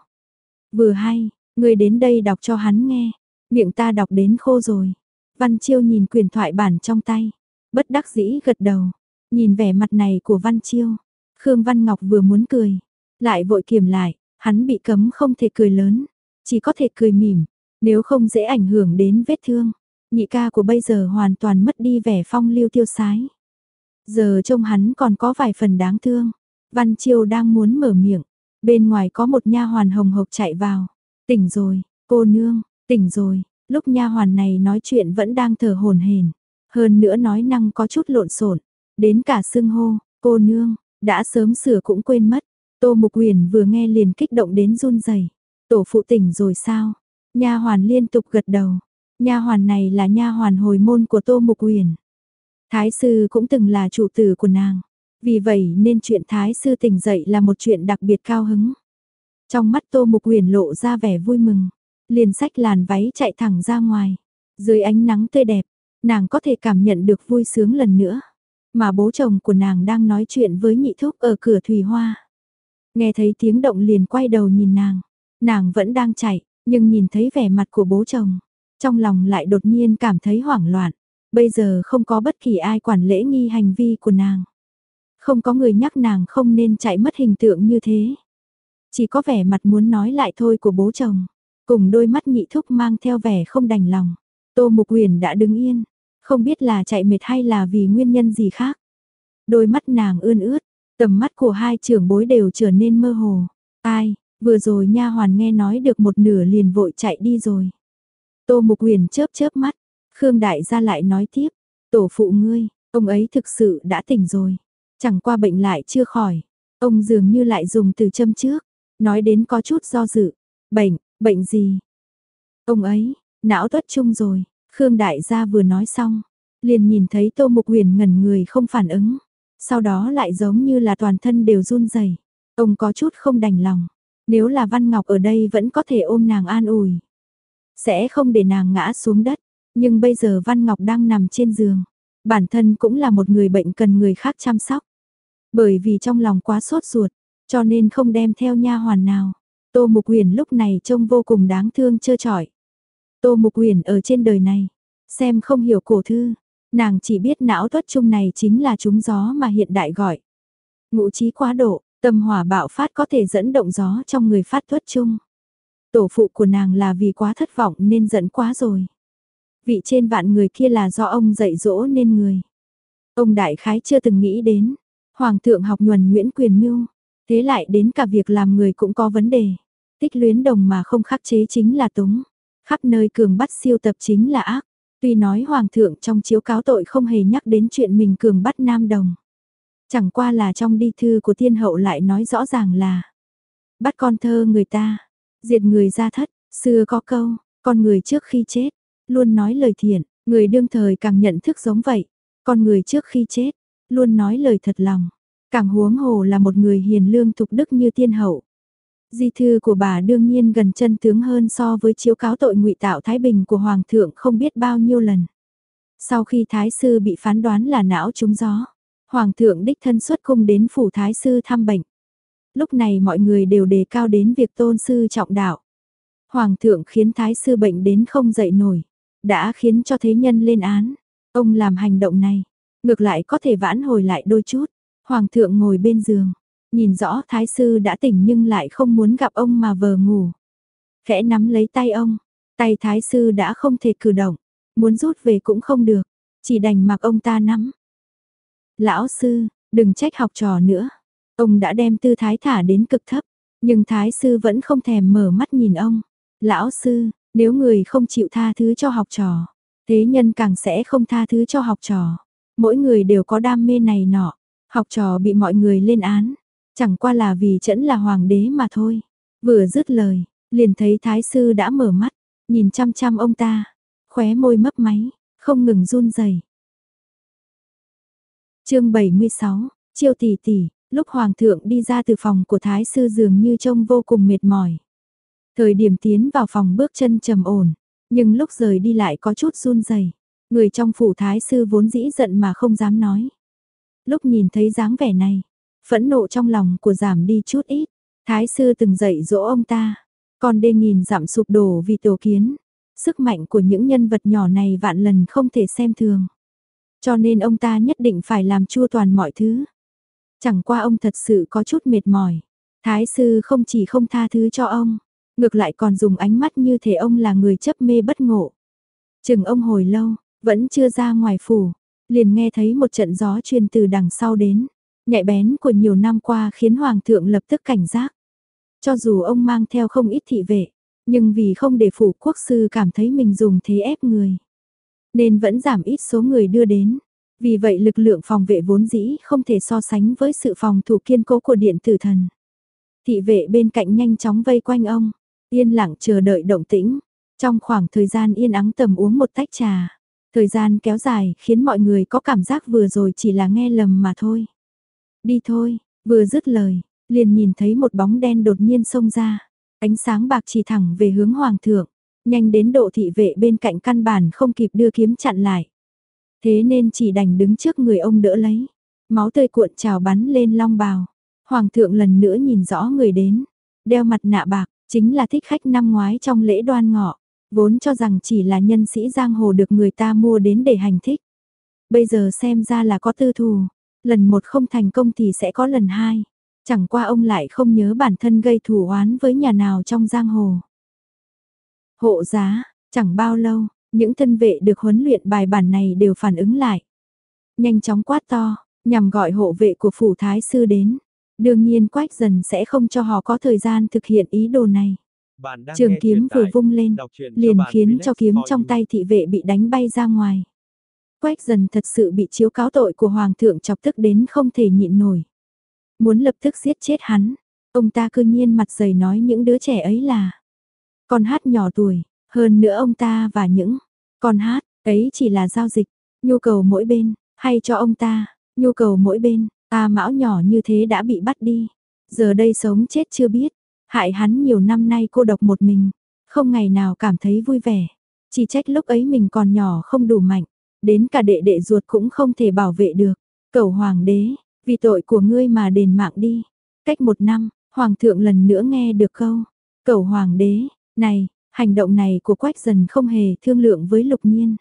Vừa hay, người đến đây đọc cho hắn nghe, miệng ta đọc đến khô rồi. Văn Chiêu nhìn quyền thoại bản trong tay, bất đắc dĩ gật đầu, nhìn vẻ mặt này của Văn Chiêu. Khương Văn Ngọc vừa muốn cười, lại vội kiềm lại, hắn bị cấm không thể cười lớn, chỉ có thể cười mỉm, nếu không dễ ảnh hưởng đến vết thương. Nhị ca của bây giờ hoàn toàn mất đi vẻ phong lưu tiêu sái. Giờ trông hắn còn có vài phần đáng thương. Văn Chiêu đang muốn mở miệng, bên ngoài có một nha hoàn hồng hộc chạy vào. Tỉnh rồi, cô nương, tỉnh rồi. Lúc nha hoàn này nói chuyện vẫn đang thở hổn hển, hơn nữa nói năng có chút lộn xộn, đến cả xưng hô, cô nương, đã sớm sửa cũng quên mất. Tô Mục uyển vừa nghe liền kích động đến run rẩy. Tổ phụ tỉnh rồi sao? Nha hoàn liên tục gật đầu. Nha hoàn này là nha hoàn hồi môn của Tô Mục uyển. Thái sư cũng từng là chủ tử của nàng. Vì vậy nên chuyện thái sư tỉnh dậy là một chuyện đặc biệt cao hứng. Trong mắt Tô Mục uyển lộ ra vẻ vui mừng, liền sách làn váy chạy thẳng ra ngoài. Dưới ánh nắng tươi đẹp, nàng có thể cảm nhận được vui sướng lần nữa. Mà bố chồng của nàng đang nói chuyện với nhị thúc ở cửa thủy hoa. Nghe thấy tiếng động liền quay đầu nhìn nàng. Nàng vẫn đang chạy, nhưng nhìn thấy vẻ mặt của bố chồng. Trong lòng lại đột nhiên cảm thấy hoảng loạn. Bây giờ không có bất kỳ ai quản lễ nghi hành vi của nàng. Không có người nhắc nàng không nên chạy mất hình tượng như thế. Chỉ có vẻ mặt muốn nói lại thôi của bố chồng. Cùng đôi mắt nhị thúc mang theo vẻ không đành lòng. Tô Mục Huyền đã đứng yên. Không biết là chạy mệt hay là vì nguyên nhân gì khác. Đôi mắt nàng ươn ướt. Tầm mắt của hai trưởng bối đều trở nên mơ hồ. Ai, vừa rồi nha hoàn nghe nói được một nửa liền vội chạy đi rồi. Tô Mục Huyền chớp chớp mắt. Khương Đại gia lại nói tiếp. Tổ phụ ngươi, ông ấy thực sự đã tỉnh rồi. Chẳng qua bệnh lại chưa khỏi. Ông dường như lại dùng từ châm trước. Nói đến có chút do dự. Bệnh, bệnh gì? Ông ấy, não tuất trung rồi. Khương Đại gia vừa nói xong. Liền nhìn thấy Tô Mục Huyền ngẩn người không phản ứng. Sau đó lại giống như là toàn thân đều run rẩy. Ông có chút không đành lòng. Nếu là Văn Ngọc ở đây vẫn có thể ôm nàng an ủi. Sẽ không để nàng ngã xuống đất. Nhưng bây giờ Văn Ngọc đang nằm trên giường. Bản thân cũng là một người bệnh cần người khác chăm sóc. Bởi vì trong lòng quá sốt ruột, cho nên không đem theo nha hoàn nào. Tô Mục uyển lúc này trông vô cùng đáng thương trơ trọi. Tô Mục uyển ở trên đời này, xem không hiểu cổ thư, nàng chỉ biết não tuất trung này chính là chúng gió mà hiện đại gọi. Ngũ trí quá độ, tâm hỏa bạo phát có thể dẫn động gió trong người phát tuất trung. Tổ phụ của nàng là vì quá thất vọng nên giận quá rồi. Vị trên vạn người kia là do ông dạy dỗ nên người. Ông đại khái chưa từng nghĩ đến, Hoàng thượng học nhuần Nguyễn Quyền Mưu, thế lại đến cả việc làm người cũng có vấn đề. Tích luyến đồng mà không khắc chế chính là túng, khắp nơi cường bắt siêu tập chính là ác. Tuy nói Hoàng thượng trong chiếu cáo tội không hề nhắc đến chuyện mình cường bắt nam đồng. Chẳng qua là trong đi thư của thiên hậu lại nói rõ ràng là bắt con thơ người ta, diệt người ra thất, xưa có câu, con người trước khi chết, luôn nói lời thiện, người đương thời càng nhận thức giống vậy. Con người trước khi chết, luôn nói lời thật lòng. Càng huống hồ là một người hiền lương thục đức như thiên hậu. Di thư của bà đương nhiên gần chân tướng hơn so với chiếu cáo tội ngụy tạo Thái Bình của Hoàng thượng không biết bao nhiêu lần. Sau khi Thái sư bị phán đoán là não trúng gió, Hoàng thượng đích thân xuất cung đến phủ Thái sư thăm bệnh. Lúc này mọi người đều đề cao đến việc tôn sư trọng đạo. Hoàng thượng khiến Thái sư bệnh đến không dậy nổi, đã khiến cho thế nhân lên án. Ông làm hành động này, ngược lại có thể vãn hồi lại đôi chút. Hoàng thượng ngồi bên giường, nhìn rõ thái sư đã tỉnh nhưng lại không muốn gặp ông mà vờ ngủ. Khẽ nắm lấy tay ông, tay thái sư đã không thể cử động, muốn rút về cũng không được, chỉ đành mặc ông ta nắm. Lão sư, đừng trách học trò nữa. Ông đã đem tư thái thả đến cực thấp, nhưng thái sư vẫn không thèm mở mắt nhìn ông. Lão sư, nếu người không chịu tha thứ cho học trò, thế nhân càng sẽ không tha thứ cho học trò. Mỗi người đều có đam mê này nọ, học trò bị mọi người lên án, chẳng qua là vì chẫn là hoàng đế mà thôi. Vừa dứt lời, liền thấy thái sư đã mở mắt, nhìn chăm chăm ông ta, khóe môi mấp máy, không ngừng run rẩy. Chương 76, Chiêu tỷ tỷ, lúc hoàng thượng đi ra từ phòng của thái sư dường như trông vô cùng mệt mỏi. Thời điểm tiến vào phòng bước chân trầm ổn, nhưng lúc rời đi lại có chút run rẩy. Người trong phủ thái sư vốn dĩ giận mà không dám nói. Lúc nhìn thấy dáng vẻ này, phẫn nộ trong lòng của giảm đi chút ít. Thái sư từng dạy dỗ ông ta, còn đê nghìn giảm sụp đổ vì tổ kiến. Sức mạnh của những nhân vật nhỏ này vạn lần không thể xem thường. Cho nên ông ta nhất định phải làm chua toàn mọi thứ. Chẳng qua ông thật sự có chút mệt mỏi. Thái sư không chỉ không tha thứ cho ông, ngược lại còn dùng ánh mắt như thể ông là người chấp mê bất ngộ. Chừng ông hồi lâu, vẫn chưa ra ngoài phủ, liền nghe thấy một trận gió truyền từ đằng sau đến. Nhạy bén của nhiều năm qua khiến Hoàng thượng lập tức cảnh giác. Cho dù ông mang theo không ít thị vệ, nhưng vì không để phủ quốc sư cảm thấy mình dùng thế ép người. Nên vẫn giảm ít số người đưa đến. Vì vậy lực lượng phòng vệ vốn dĩ không thể so sánh với sự phòng thủ kiên cố của điện tử thần. Thị vệ bên cạnh nhanh chóng vây quanh ông, yên lặng chờ đợi động tĩnh. Trong khoảng thời gian yên ắng tầm uống một tách trà, thời gian kéo dài khiến mọi người có cảm giác vừa rồi chỉ là nghe lầm mà thôi. Đi thôi, vừa dứt lời, liền nhìn thấy một bóng đen đột nhiên xông ra, ánh sáng bạc chỉ thẳng về hướng hoàng thượng, nhanh đến độ thị vệ bên cạnh căn bản không kịp đưa kiếm chặn lại. Thế nên chỉ đành đứng trước người ông đỡ lấy, máu tươi cuộn trào bắn lên long bào. Hoàng thượng lần nữa nhìn rõ người đến, đeo mặt nạ bạc, chính là thích khách năm ngoái trong lễ đoan ngọ, vốn cho rằng chỉ là nhân sĩ giang hồ được người ta mua đến để hành thích. Bây giờ xem ra là có tư thù, lần một không thành công thì sẽ có lần hai. Chẳng qua ông lại không nhớ bản thân gây thù oán với nhà nào trong giang hồ. Hộ giá, chẳng bao lâu, những thân vệ được huấn luyện bài bản này đều phản ứng lại. Nhanh chóng quát to, nhằm gọi hộ vệ của phủ thái sư đến. Đương nhiên quách dần sẽ không cho họ có thời gian thực hiện ý đồ này. Trường kiếm vừa vung lên, liền khiến cho kiếm trong tay thị vệ bị đánh bay ra ngoài. Quách dần thật sự bị chiếu cáo tội của Hoàng thượng chọc tức đến không thể nhịn nổi. Muốn lập tức giết chết hắn, ông ta cư nhiên mặt dày nói những đứa trẻ ấy là con hát nhỏ tuổi, hơn nữa ông ta và những con hát ấy chỉ là giao dịch, nhu cầu mỗi bên, hay cho ông ta, nhu cầu mỗi bên, ta mão nhỏ như thế đã bị bắt đi, giờ đây sống chết chưa biết, hại hắn nhiều năm nay cô độc một mình, không ngày nào cảm thấy vui vẻ, chỉ trách lúc ấy mình còn nhỏ không đủ mạnh, đến cả đệ đệ ruột cũng không thể bảo vệ được. Cầu hoàng đế, vì tội của ngươi mà đền mạng đi. Cách một năm, hoàng thượng lần nữa nghe được câu, cầu hoàng đế, này, hành động này của quách dần không hề thương lượng với lục nhiên.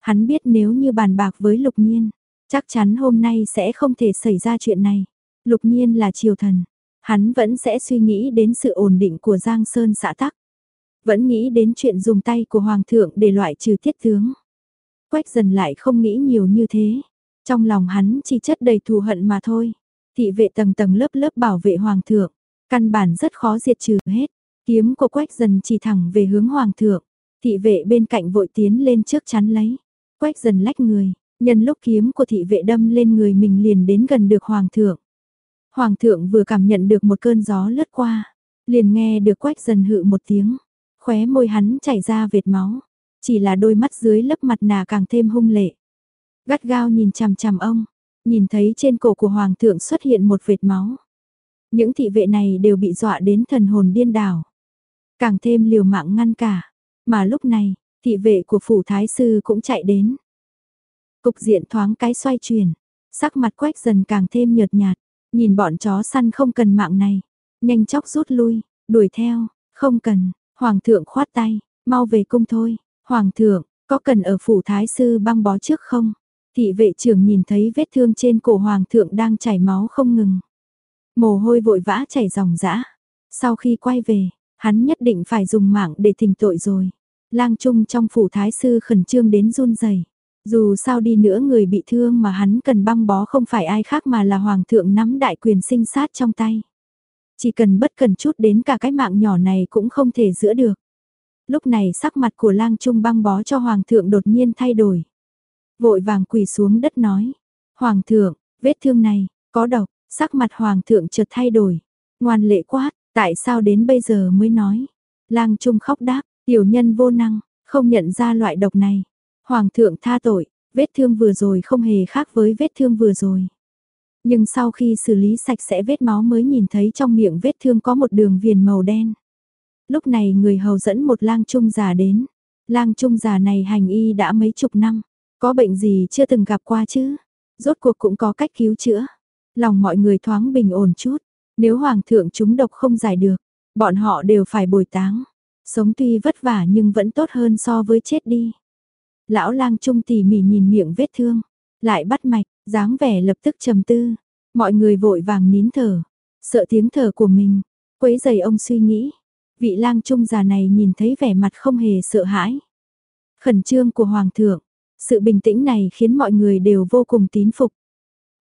Hắn biết nếu như bàn bạc với lục nhiên, chắc chắn hôm nay sẽ không thể xảy ra chuyện này. Lục nhiên là triều thần, hắn vẫn sẽ suy nghĩ đến sự ổn định của Giang Sơn xã tắc. Vẫn nghĩ đến chuyện dùng tay của Hoàng thượng để loại trừ tiết tướng. Quách dần lại không nghĩ nhiều như thế. Trong lòng hắn chỉ chất đầy thù hận mà thôi. Thị vệ tầng tầng lớp lớp bảo vệ Hoàng thượng. Căn bản rất khó diệt trừ hết. Kiếm của quách dần chỉ thẳng về hướng Hoàng thượng. Thị vệ bên cạnh vội tiến lên trước chắn lấy. Quách dần lách người. Nhân lúc kiếm của thị vệ đâm lên người mình liền đến gần được Hoàng thượng. Hoàng thượng vừa cảm nhận được một cơn gió lướt qua, liền nghe được quách dần hự một tiếng, khóe môi hắn chảy ra vệt máu, chỉ là đôi mắt dưới lớp mặt nà càng thêm hung lệ. gắt gao nhìn chằm chằm ông, nhìn thấy trên cổ của hoàng thượng xuất hiện một vệt máu. Những thị vệ này đều bị dọa đến thần hồn điên đảo. Càng thêm liều mạng ngăn cả, mà lúc này, thị vệ của phủ thái sư cũng chạy đến. Cục diện thoáng cái xoay chuyển, sắc mặt quách dần càng thêm nhợt nhạt, nhìn bọn chó săn không cần mạng này, nhanh chóng rút lui, đuổi theo, không cần, hoàng thượng khoát tay, mau về cung thôi, hoàng thượng, có cần ở phủ thái sư băng bó trước không? Thị vệ trưởng nhìn thấy vết thương trên cổ hoàng thượng đang chảy máu không ngừng. Mồ hôi vội vã chảy ròng rã. Sau khi quay về, hắn nhất định phải dùng mạng để thỉnh tội rồi. Lang Trung trong phủ thái sư khẩn trương đến run rẩy. Dù sao đi nữa người bị thương mà hắn cần băng bó không phải ai khác mà là hoàng thượng nắm đại quyền sinh sát trong tay. Chỉ cần bất cần chút đến cả cái mạng nhỏ này cũng không thể giữ được. Lúc này sắc mặt của lang trung băng bó cho hoàng thượng đột nhiên thay đổi. Vội vàng quỳ xuống đất nói. Hoàng thượng, vết thương này, có độc, sắc mặt hoàng thượng chợt thay đổi. Ngoan lệ quát, tại sao đến bây giờ mới nói. Lang trung khóc đáp, tiểu nhân vô năng, không nhận ra loại độc này. Hoàng thượng tha tội, vết thương vừa rồi không hề khác với vết thương vừa rồi. Nhưng sau khi xử lý sạch sẽ vết máu mới nhìn thấy trong miệng vết thương có một đường viền màu đen. Lúc này người hầu dẫn một lang trung già đến. Lang trung già này hành y đã mấy chục năm, có bệnh gì chưa từng gặp qua chứ? Rốt cuộc cũng có cách cứu chữa. Lòng mọi người thoáng bình ổn chút, nếu hoàng thượng chúng độc không giải được, bọn họ đều phải bồi táng. Sống tuy vất vả nhưng vẫn tốt hơn so với chết đi. Lão lang trung tỉ mỉ nhìn miệng vết thương, lại bắt mạch, dáng vẻ lập tức trầm tư. Mọi người vội vàng nín thở, sợ tiếng thở của mình, quấy giày ông suy nghĩ. Vị lang trung già này nhìn thấy vẻ mặt không hề sợ hãi. Khẩn trương của hoàng thượng, sự bình tĩnh này khiến mọi người đều vô cùng tín phục.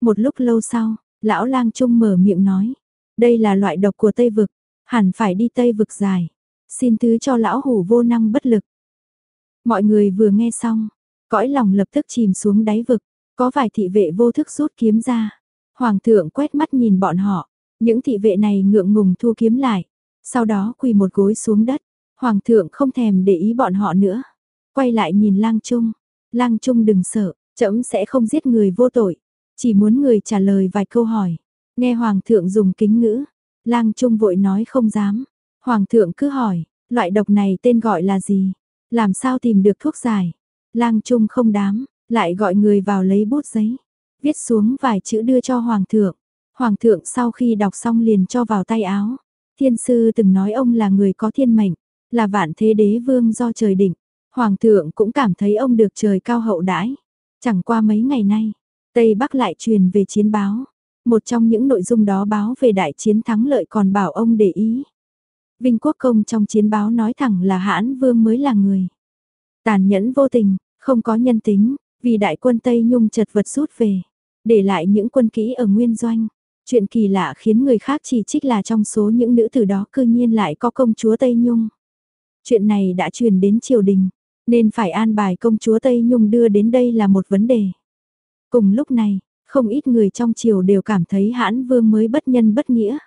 Một lúc lâu sau, lão lang trung mở miệng nói, đây là loại độc của Tây Vực, hẳn phải đi Tây Vực dài. Xin thứ cho lão hủ vô năng bất lực. Mọi người vừa nghe xong, cõi lòng lập tức chìm xuống đáy vực, có vài thị vệ vô thức rút kiếm ra. Hoàng thượng quét mắt nhìn bọn họ, những thị vệ này ngượng ngùng thu kiếm lại, sau đó quỳ một gối xuống đất. Hoàng thượng không thèm để ý bọn họ nữa, quay lại nhìn lang trung. Lang trung đừng sợ, trẫm sẽ không giết người vô tội, chỉ muốn người trả lời vài câu hỏi. Nghe hoàng thượng dùng kính ngữ, lang trung vội nói không dám. Hoàng thượng cứ hỏi, loại độc này tên gọi là gì? Làm sao tìm được thuốc giải? Lang Trung không đám, lại gọi người vào lấy bút giấy, viết xuống vài chữ đưa cho Hoàng thượng. Hoàng thượng sau khi đọc xong liền cho vào tay áo. Thiên sư từng nói ông là người có thiên mệnh, là vạn thế đế vương do trời định. Hoàng thượng cũng cảm thấy ông được trời cao hậu đãi. Chẳng qua mấy ngày nay, Tây Bắc lại truyền về chiến báo. Một trong những nội dung đó báo về đại chiến thắng lợi còn bảo ông để ý. Vinh Quốc Công trong chiến báo nói thẳng là hãn vương mới là người. Tàn nhẫn vô tình, không có nhân tính, vì đại quân Tây Nhung chật vật rút về. Để lại những quân kỹ ở nguyên doanh. Chuyện kỳ lạ khiến người khác chỉ trích là trong số những nữ tử đó cư nhiên lại có công chúa Tây Nhung. Chuyện này đã truyền đến triều đình, nên phải an bài công chúa Tây Nhung đưa đến đây là một vấn đề. Cùng lúc này, không ít người trong triều đều cảm thấy hãn vương mới bất nhân bất nghĩa.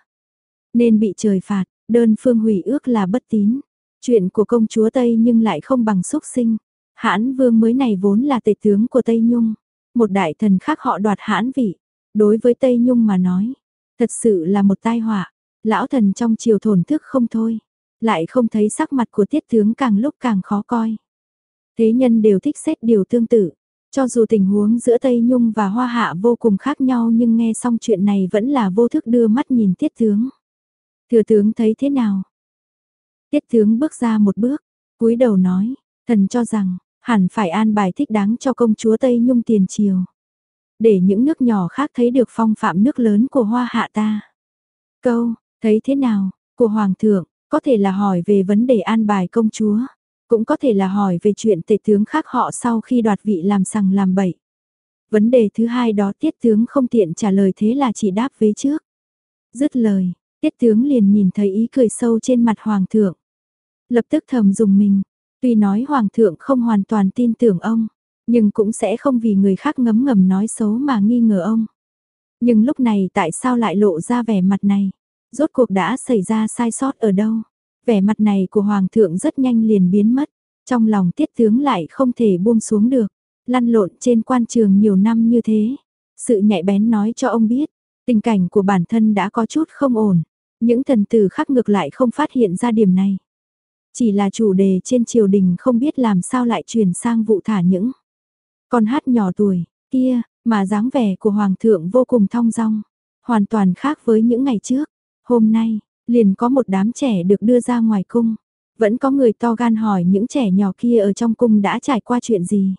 Nên bị trời phạt, Đơn phương hủy ước là bất tín. Chuyện của công chúa Tây nhưng lại không bằng xúc sinh. Hãn vương mới này vốn là tể tướng của Tây Nhung. Một đại thần khác họ đoạt hãn vị. Đối với Tây Nhung mà nói. Thật sự là một tai họa. Lão thần trong triều thổn thức không thôi. Lại không thấy sắc mặt của tiết tướng càng lúc càng khó coi. Thế nhân đều thích xét điều tương tự. Cho dù tình huống giữa Tây Nhung và Hoa Hạ vô cùng khác nhau nhưng nghe xong chuyện này vẫn là vô thức đưa mắt nhìn tiết tướng. Thừa tướng thấy thế nào? Tiết tướng bước ra một bước, cúi đầu nói, thần cho rằng, hẳn phải an bài thích đáng cho công chúa Tây Nhung tiền triều. Để những nước nhỏ khác thấy được phong phạm nước lớn của hoa hạ ta. Câu, thấy thế nào, của Hoàng thượng, có thể là hỏi về vấn đề an bài công chúa, cũng có thể là hỏi về chuyện tể tướng khác họ sau khi đoạt vị làm sằng làm bậy. Vấn đề thứ hai đó tiết tướng không tiện trả lời thế là chỉ đáp vế trước. Dứt lời, Tiết tướng liền nhìn thấy ý cười sâu trên mặt hoàng thượng. Lập tức thầm dùng mình, tuy nói hoàng thượng không hoàn toàn tin tưởng ông, nhưng cũng sẽ không vì người khác ngấm ngầm nói xấu mà nghi ngờ ông. Nhưng lúc này tại sao lại lộ ra vẻ mặt này? Rốt cuộc đã xảy ra sai sót ở đâu? Vẻ mặt này của hoàng thượng rất nhanh liền biến mất, trong lòng tiết tướng lại không thể buông xuống được. lăn lộn trên quan trường nhiều năm như thế. Sự nhạy bén nói cho ông biết, tình cảnh của bản thân đã có chút không ổn. Những thần tử khác ngược lại không phát hiện ra điểm này. Chỉ là chủ đề trên triều đình không biết làm sao lại chuyển sang vụ thả những con hát nhỏ tuổi, kia, mà dáng vẻ của Hoàng thượng vô cùng thong dong, hoàn toàn khác với những ngày trước. Hôm nay, liền có một đám trẻ được đưa ra ngoài cung. Vẫn có người to gan hỏi những trẻ nhỏ kia ở trong cung đã trải qua chuyện gì.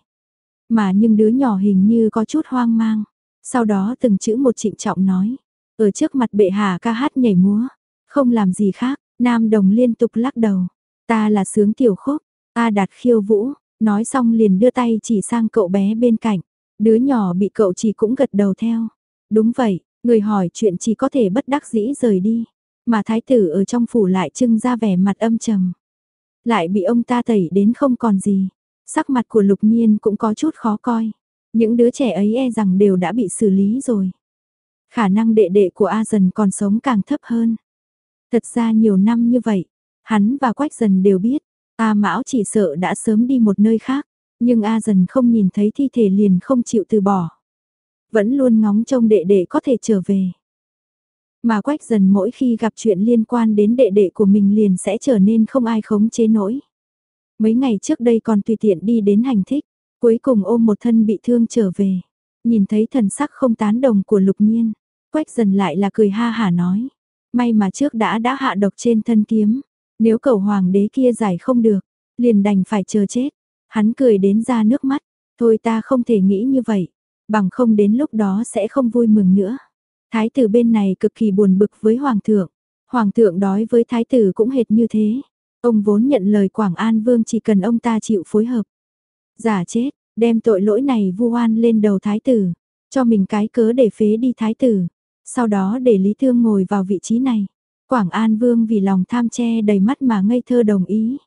Mà nhưng đứa nhỏ hình như có chút hoang mang. Sau đó từng chữ một trịnh trọng nói. Ở trước mặt bệ hạ ca hát nhảy múa. Không làm gì khác, nam đồng liên tục lắc đầu. Ta là sướng tiểu khúc, ta đạt khiêu vũ. Nói xong liền đưa tay chỉ sang cậu bé bên cạnh. Đứa nhỏ bị cậu chỉ cũng gật đầu theo. Đúng vậy, người hỏi chuyện chỉ có thể bất đắc dĩ rời đi. Mà thái tử ở trong phủ lại trưng ra vẻ mặt âm trầm. Lại bị ông ta tẩy đến không còn gì. Sắc mặt của lục nhiên cũng có chút khó coi. Những đứa trẻ ấy e rằng đều đã bị xử lý rồi. Khả năng đệ đệ của A dần còn sống càng thấp hơn. Thật ra nhiều năm như vậy, hắn và Quách dần đều biết, A Mão chỉ sợ đã sớm đi một nơi khác, nhưng A dần không nhìn thấy thi thể liền không chịu từ bỏ. Vẫn luôn ngóng trông đệ đệ có thể trở về. Mà Quách dần mỗi khi gặp chuyện liên quan đến đệ đệ của mình liền sẽ trở nên không ai khống chế nổi. Mấy ngày trước đây còn tùy tiện đi đến hành thích, cuối cùng ôm một thân bị thương trở về. Nhìn thấy thần sắc không tán đồng của lục nhiên, Quách dần lại là cười ha hả nói. May mà trước đã đã hạ độc trên thân kiếm, nếu cầu hoàng đế kia giải không được, liền đành phải chờ chết. Hắn cười đến ra nước mắt, thôi ta không thể nghĩ như vậy, bằng không đến lúc đó sẽ không vui mừng nữa. Thái tử bên này cực kỳ buồn bực với hoàng thượng, hoàng thượng đói với thái tử cũng hệt như thế. Ông vốn nhận lời Quảng An Vương chỉ cần ông ta chịu phối hợp. Giả chết, đem tội lỗi này vu oan lên đầu thái tử, cho mình cái cớ để phế đi thái tử, sau đó để Lý Thương ngồi vào vị trí này. Quảng An Vương vì lòng tham che đầy mắt mà ngây thơ đồng ý.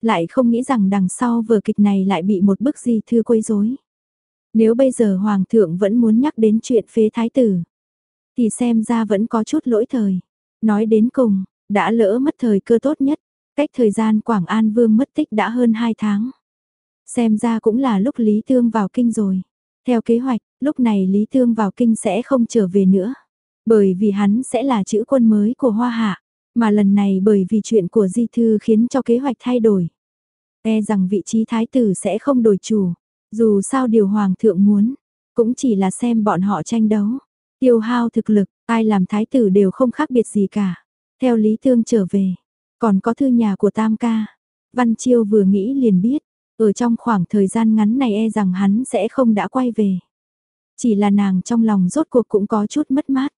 Lại không nghĩ rằng đằng sau vở kịch này lại bị một bức gì thư quấy rối. Nếu bây giờ Hoàng thượng vẫn muốn nhắc đến chuyện phế thái tử, thì xem ra vẫn có chút lỗi thời. Nói đến cùng, đã lỡ mất thời cơ tốt nhất, cách thời gian Quảng An Vương mất tích đã hơn 2 tháng. Xem ra cũng là lúc Lý Thương vào kinh rồi. Theo kế hoạch, lúc này Lý Thương vào kinh sẽ không trở về nữa. Bởi vì hắn sẽ là chữ quân mới của Hoa Hạ, mà lần này bởi vì chuyện của Di Thư khiến cho kế hoạch thay đổi. E rằng vị trí thái tử sẽ không đổi chủ, dù sao điều hoàng thượng muốn, cũng chỉ là xem bọn họ tranh đấu. Tiêu hao thực lực, ai làm thái tử đều không khác biệt gì cả. Theo Lý Thương trở về, còn có thư nhà của Tam Ca. Văn Chiêu vừa nghĩ liền biết, ở trong khoảng thời gian ngắn này e rằng hắn sẽ không đã quay về. Chỉ là nàng trong lòng rốt cuộc cũng có chút mất mát.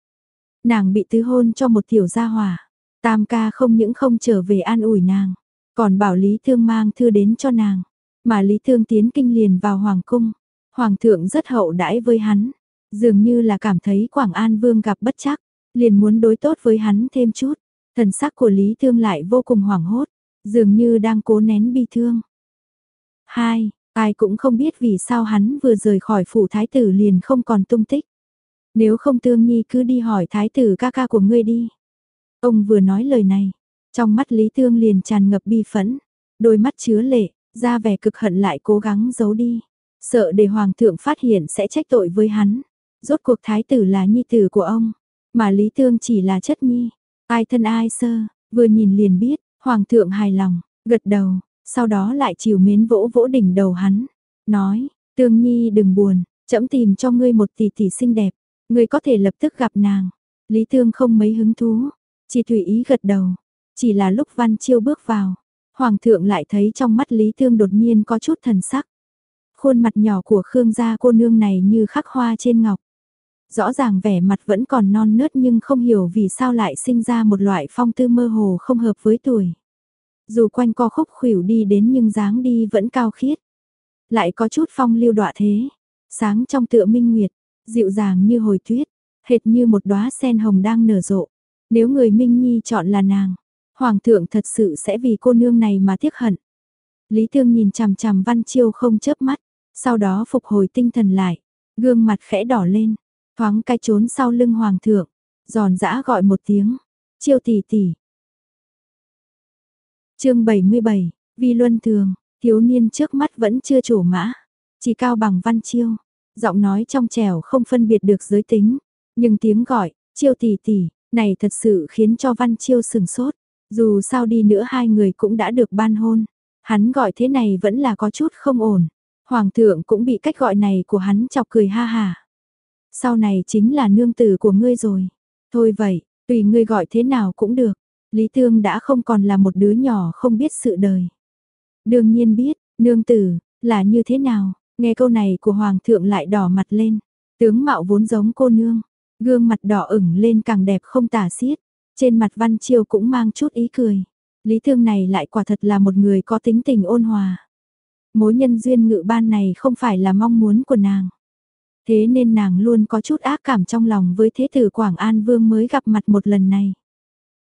Nàng bị tứ hôn cho một tiểu gia hỏa. Tam ca không những không trở về an ủi nàng, còn bảo Lý Thương mang thư đến cho nàng. Mà Lý Thương tiến kinh liền vào Hoàng cung. Hoàng thượng rất hậu đãi với hắn. Dường như là cảm thấy Quảng An Vương gặp bất chắc, liền muốn đối tốt với hắn thêm chút. Thần sắc của Lý Thương lại vô cùng hoảng hốt, dường như đang cố nén bi thương. Hai, ai cũng không biết vì sao hắn vừa rời khỏi phủ thái tử liền không còn tung tích. Nếu không tương nhi cứ đi hỏi thái tử ca ca của ngươi đi. Ông vừa nói lời này, trong mắt Lý Thương liền tràn ngập bi phẫn, đôi mắt chứa lệ, ra vẻ cực hận lại cố gắng giấu đi. Sợ để hoàng thượng phát hiện sẽ trách tội với hắn. Rốt cuộc thái tử là nhi tử của ông, mà Lý Thương chỉ là chất nhi. Ai thân ai sơ, vừa nhìn liền biết, hoàng thượng hài lòng, gật đầu, sau đó lại chiều mến vỗ vỗ đỉnh đầu hắn, nói, tương nhi đừng buồn, chậm tìm cho ngươi một tỷ tỷ xinh đẹp, ngươi có thể lập tức gặp nàng. Lý Thương không mấy hứng thú, chỉ tùy ý gật đầu, chỉ là lúc Văn Chiêu bước vào, Hoàng thượng lại thấy trong mắt Lý Thương đột nhiên có chút thần sắc. Khuôn mặt nhỏ của Khương gia cô nương này như khắc hoa trên ngọc. Rõ ràng vẻ mặt vẫn còn non nớt nhưng không hiểu vì sao lại sinh ra một loại phong tư mơ hồ không hợp với tuổi. Dù quanh co khúc khuỷu đi đến nhưng dáng đi vẫn cao khiết. Lại có chút phong lưu đọa thế. Sáng trong tựa minh nguyệt, dịu dàng như hồi tuyết, hệt như một đóa sen hồng đang nở rộ. Nếu người Minh Nhi chọn là nàng, Hoàng thượng thật sự sẽ vì cô nương này mà tiếc hận. Lý Thương nhìn chằm chằm Văn Chiêu không chớp mắt, sau đó phục hồi tinh thần lại, gương mặt khẽ đỏ lên, thoáng cái trốn sau lưng Hoàng thượng, giòn giã gọi một tiếng, Chiêu tỷ tỷ, chương 77, Vi Luân Thường, thiếu niên trước mắt vẫn chưa trổ mã. chỉ cao bằng Văn Chiêu. Giọng nói trong trẻo không phân biệt được giới tính, nhưng tiếng gọi, Chiêu tỷ tỷ, này thật sự khiến cho Văn Chiêu sừng sốt. Dù sao đi nữa hai người cũng đã được ban hôn. Hắn gọi thế này vẫn là có chút không ổn. Hoàng thượng cũng bị cách gọi này của hắn chọc cười ha hà. Sau này chính là nương tử của ngươi rồi. Thôi vậy, tùy ngươi gọi thế nào cũng được. Lý Tương đã không còn là một đứa nhỏ không biết sự đời. Đương nhiên biết, nương tử, là như thế nào, nghe câu này của Hoàng thượng lại đỏ mặt lên. Tướng mạo vốn giống cô nương, gương mặt đỏ ửng lên càng đẹp không tả xiết. Trên mặt Văn Chiêu cũng mang chút ý cười. Lý Thương này lại quả thật là một người có tính tình ôn hòa. Mối nhân duyên ngự ban này không phải là mong muốn của nàng. Thế nên nàng luôn có chút ác cảm trong lòng với thế tử Quảng An Vương mới gặp mặt một lần này.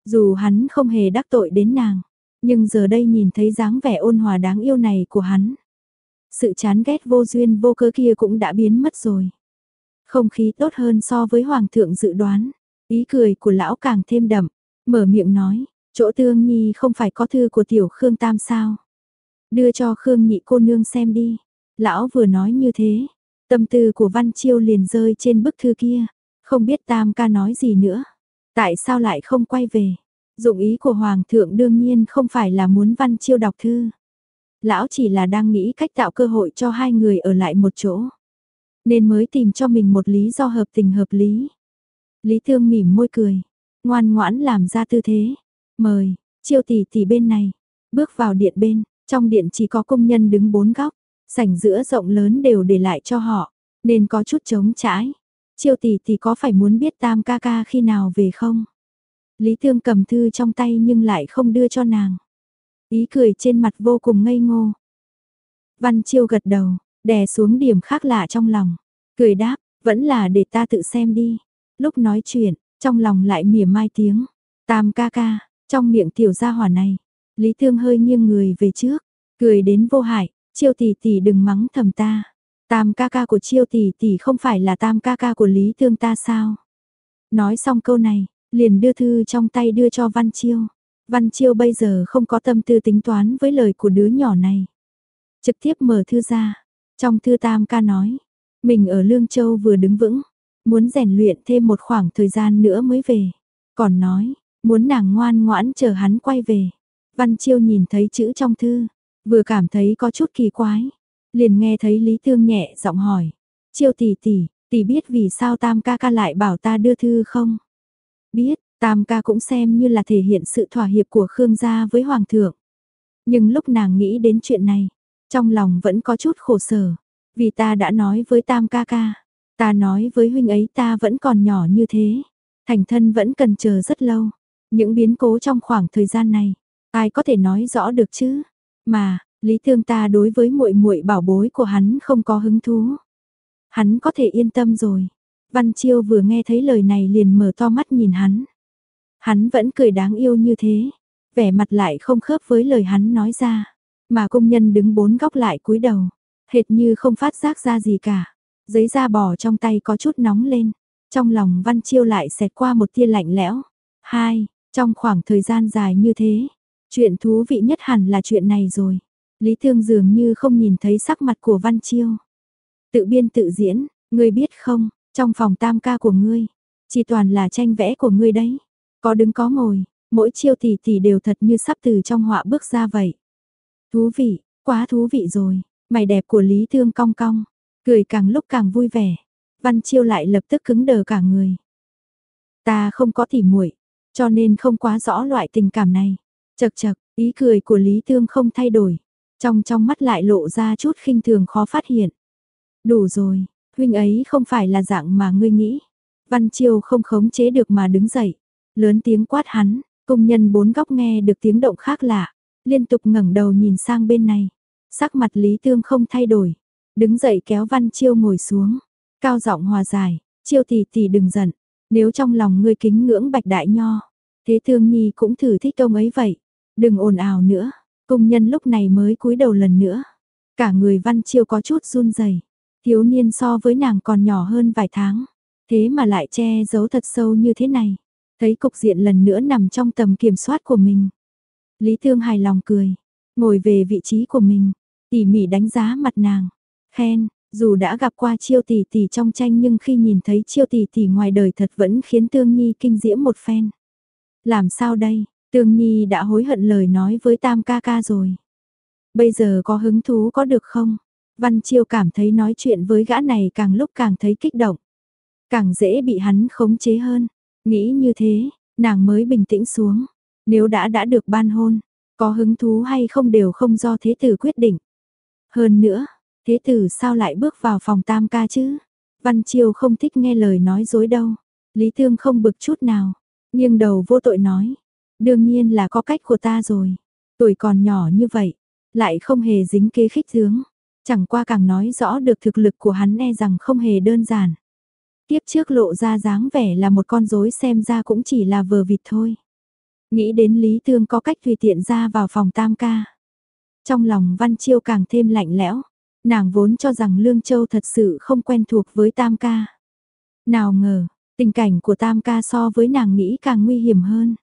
Dù hắn không hề đắc tội đến nàng, nhưng giờ đây nhìn thấy dáng vẻ ôn hòa đáng yêu này của hắn. Sự chán ghét vô duyên vô cớ kia cũng đã biến mất rồi. Không khí tốt hơn so với Hoàng thượng dự đoán. Ý cười của lão càng thêm đậm, mở miệng nói, chỗ tương nhi không phải có thư của tiểu Khương Tam sao. Đưa cho Khương nhị cô nương xem đi. Lão vừa nói như thế, tâm tư của Văn Chiêu liền rơi trên bức thư kia, không biết Tam ca nói gì nữa. Tại sao lại không quay về? Dụng ý của Hoàng thượng đương nhiên không phải là muốn Văn Chiêu đọc thư. Lão chỉ là đang nghĩ cách tạo cơ hội cho hai người ở lại một chỗ. Nên mới tìm cho mình một lý do hợp tình hợp lý. Lý Thương mỉm môi cười, ngoan ngoãn làm ra tư thế. Mời, chiêu tỷ tỷ bên này, bước vào điện bên, trong điện chỉ có công nhân đứng bốn góc, sảnh giữa rộng lớn đều để lại cho họ, nên có chút trống trải. Chiêu tỷ tỷ có phải muốn biết tam ca ca khi nào về không? Lý Thương cầm thư trong tay nhưng lại không đưa cho nàng. Ý cười trên mặt vô cùng ngây ngô. Văn Chiêu gật đầu, đè xuống điểm khác lạ trong lòng. Cười đáp, vẫn là để ta tự xem đi. Lúc nói chuyện, trong lòng lại mỉa mai tiếng. Tam ca ca, trong miệng tiểu gia hỏa này. Lý Thương hơi nghiêng người về trước, cười đến vô hại, chiêu tỷ tỷ đừng mắng thầm ta. Tam ca ca của chiêu tỷ tỷ không phải là tam ca ca của Lý Thương ta sao? Nói xong câu này, liền đưa thư trong tay đưa cho Văn Chiêu. Văn Chiêu bây giờ không có tâm tư tính toán với lời của đứa nhỏ này. Trực tiếp mở thư ra. Trong thư tam ca nói, mình ở Lương Châu vừa đứng vững, muốn rèn luyện thêm một khoảng thời gian nữa mới về. Còn nói, muốn nàng ngoan ngoãn chờ hắn quay về. Văn Chiêu nhìn thấy chữ trong thư, vừa cảm thấy có chút kỳ quái, liền nghe thấy Lý Thương nhẹ giọng hỏi, "Chiêu tỷ tỷ, tỷ biết vì sao Tam ca ca lại bảo ta đưa thư không?" Biết, Tam ca cũng xem như là thể hiện sự thỏa hiệp của Khương gia với hoàng thượng. Nhưng lúc nàng nghĩ đến chuyện này, trong lòng vẫn có chút khổ sở, vì ta đã nói với Tam ca ca, Ta nói với huynh ấy ta vẫn còn nhỏ như thế, thành thân vẫn cần chờ rất lâu. Những biến cố trong khoảng thời gian này, ai có thể nói rõ được chứ? Mà, lý thương ta đối với muội muội bảo bối của hắn không có hứng thú. Hắn có thể yên tâm rồi. Văn Chiêu vừa nghe thấy lời này liền mở to mắt nhìn hắn. Hắn vẫn cười đáng yêu như thế, vẻ mặt lại không khớp với lời hắn nói ra, mà công nhân đứng bốn góc lại cúi đầu, hệt như không phát giác ra gì cả. Giấy da bò trong tay có chút nóng lên, trong lòng Văn Chiêu lại xẹt qua một tia lạnh lẽo. Hai, trong khoảng thời gian dài như thế, chuyện thú vị nhất hẳn là chuyện này rồi. Lý Thương dường như không nhìn thấy sắc mặt của Văn Chiêu. Tự biên tự diễn, ngươi biết không, trong phòng tam ca của ngươi, chỉ toàn là tranh vẽ của ngươi đấy. Có đứng có ngồi, mỗi chiêu tỷ tỷ đều thật như sắp từ trong họa bước ra vậy. Thú vị, quá thú vị rồi, mày đẹp của Lý Thương cong cong, Cười càng lúc càng vui vẻ, Văn Chiêu lại lập tức cứng đờ cả người. Ta không có tỉ muội, cho nên không quá rõ loại tình cảm này. Chật chật, ý cười của Lý tương không thay đổi, trong trong mắt lại lộ ra chút khinh thường khó phát hiện. Đủ rồi, huynh ấy không phải là dạng mà ngươi nghĩ. Văn Chiêu không khống chế được mà đứng dậy, lớn tiếng quát hắn, công nhân bốn góc nghe được tiếng động khác lạ, liên tục ngẩng đầu nhìn sang bên này. Sắc mặt Lý tương không thay đổi, Đứng dậy kéo Văn Chiêu ngồi xuống, cao giọng hòa giải, Chiêu tỷ tỷ đừng giận, nếu trong lòng ngươi kính ngưỡng Bạch Đại Nho, thế Thương Nhi cũng thử thích ông ấy vậy, đừng ồn ào nữa. Công nhân lúc này mới cúi đầu lần nữa, cả người Văn Chiêu có chút run rẩy. Thiếu niên so với nàng còn nhỏ hơn vài tháng, thế mà lại che giấu thật sâu như thế này. Thấy cục diện lần nữa nằm trong tầm kiểm soát của mình. Lý Thương hài lòng cười, ngồi về vị trí của mình, tỉ mỉ đánh giá mặt nàng. Khen, dù đã gặp qua chiêu tỷ tỷ trong tranh nhưng khi nhìn thấy chiêu tỷ tỷ ngoài đời thật vẫn khiến Tương Nhi kinh diễm một phen. Làm sao đây, Tương Nhi đã hối hận lời nói với Tam ca ca rồi. Bây giờ có hứng thú có được không? Văn Chiêu cảm thấy nói chuyện với gã này càng lúc càng thấy kích động. Càng dễ bị hắn khống chế hơn. Nghĩ như thế, nàng mới bình tĩnh xuống. Nếu đã đã được ban hôn, có hứng thú hay không đều không do thế tử quyết định. Hơn nữa, thế tử sao lại bước vào phòng tam ca chứ? Văn Chiêu không thích nghe lời nói dối đâu. Lý Thương không bực chút nào. Nhưng đầu vô tội nói. Đương nhiên là có cách của ta rồi. Tuổi còn nhỏ như vậy, lại không hề dính kế khích tướng. Chẳng qua càng nói rõ được thực lực của hắn e rằng không hề đơn giản. Tiếp trước lộ ra dáng vẻ là một con rối xem ra cũng chỉ là vờ vịt thôi. Nghĩ đến Lý Tương có cách tùy tiện ra vào phòng tam ca. Trong lòng Văn Chiêu càng thêm lạnh lẽo, nàng vốn cho rằng Lương Châu thật sự không quen thuộc với tam ca. Nào ngờ, tình cảnh của tam ca so với nàng nghĩ càng nguy hiểm hơn.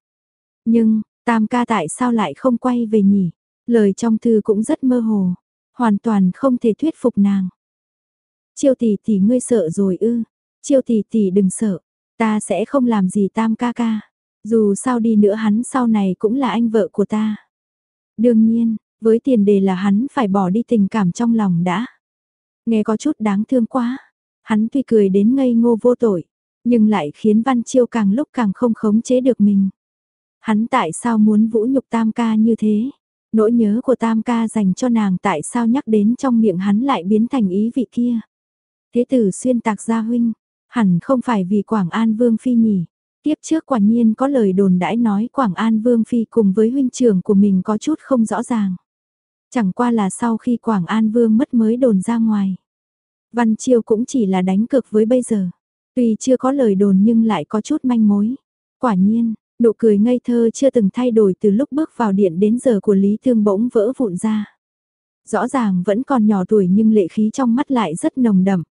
Nhưng, tam ca tại sao lại không quay về nhỉ? Lời trong thư cũng rất mơ hồ, hoàn toàn không thể thuyết phục nàng. Chiêu tỷ tỷ ngươi sợ rồi ư, chiêu tỷ tỷ đừng sợ, ta sẽ không làm gì tam ca ca, dù sao đi nữa hắn sau này cũng là anh vợ của ta. Đương nhiên, với tiền đề là hắn phải bỏ đi tình cảm trong lòng đã. Nghe có chút đáng thương quá, hắn tuy cười đến ngây ngô vô tội, nhưng lại khiến Văn Chiêu càng lúc càng không khống chế được mình. Hắn tại sao muốn vũ nhục tam ca như thế? Nỗi nhớ của tam ca dành cho nàng tại sao nhắc đến trong miệng hắn lại biến thành ý vị kia. Thế tử xuyên tạc gia huynh, hẳn không phải vì Quảng An Vương Phi nhỉ. Tiếp trước quả nhiên có lời đồn đãi nói Quảng An Vương Phi cùng với huynh trưởng của mình có chút không rõ ràng. Chẳng qua là sau khi Quảng An Vương mất mới đồn ra ngoài. Văn Chiêu cũng chỉ là đánh cực với bây giờ. Tuy chưa có lời đồn nhưng lại có chút manh mối. Quả nhiên, Nụ cười ngây thơ chưa từng thay đổi từ lúc bước vào điện đến giờ của Lý Thương bỗng vỡ vụn ra. Rõ ràng vẫn còn nhỏ tuổi nhưng lệ khí trong mắt lại rất nồng đậm.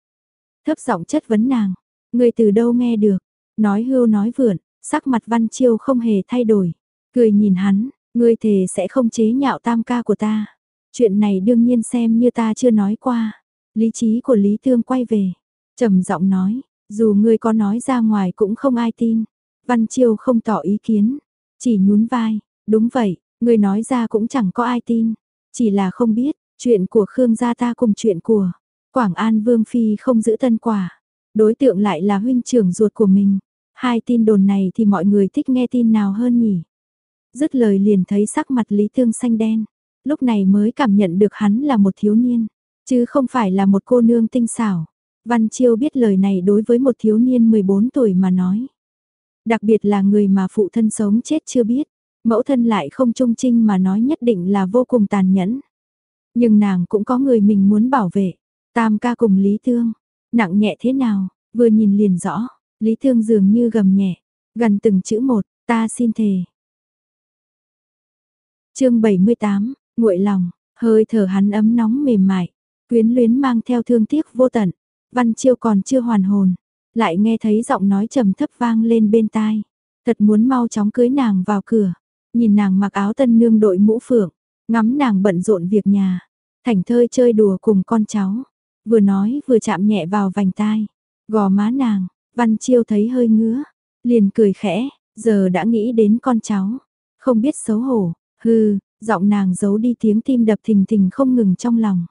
Thấp giọng chất vấn nàng, người từ đâu nghe được, nói hưu nói vượn, sắc mặt văn chiêu không hề thay đổi. Cười nhìn hắn, ngươi thề sẽ không chế nhạo tam ca của ta. Chuyện này đương nhiên xem như ta chưa nói qua. Lý trí của Lý Thương quay về, trầm giọng nói, dù ngươi có nói ra ngoài cũng không ai tin. Văn Chiêu không tỏ ý kiến, chỉ nhún vai, đúng vậy, người nói ra cũng chẳng có ai tin, chỉ là không biết, chuyện của Khương gia ta cùng chuyện của Quảng An Vương Phi không giữ tân quả, đối tượng lại là huynh trưởng ruột của mình. Hai tin đồn này thì mọi người thích nghe tin nào hơn nhỉ? Dứt lời liền thấy sắc mặt Lý Thương xanh đen, lúc này mới cảm nhận được hắn là một thiếu niên, chứ không phải là một cô nương tinh xảo. Văn Chiêu biết lời này đối với một thiếu niên 14 tuổi mà nói. Đặc biệt là người mà phụ thân sống chết chưa biết, mẫu thân lại không trung trinh mà nói nhất định là vô cùng tàn nhẫn. Nhưng nàng cũng có người mình muốn bảo vệ. Tam ca cùng Lý Thương, nặng nhẹ thế nào, vừa nhìn liền rõ, Lý Thương dường như gầm nhẹ, gần từng chữ một, ta xin thề. chương 78, nguội lòng, hơi thở hắn ấm nóng mềm mại, quyến luyến mang theo thương tiếc vô tận, văn chiêu còn chưa hoàn hồn, lại nghe thấy giọng nói trầm thấp vang lên bên tai. Thật muốn mau chóng cưới nàng vào cửa, nhìn nàng mặc áo tân nương đội mũ phượng, ngắm nàng bận rộn việc nhà, thành thơi chơi đùa cùng con cháu, vừa nói vừa chạm nhẹ vào vành tai, gò má nàng, văn chiêu thấy hơi ngứa, liền cười khẽ, giờ đã nghĩ đến con cháu, không biết xấu hổ, hừ, giọng nàng giấu đi tiếng tim đập thình thình không ngừng trong lòng.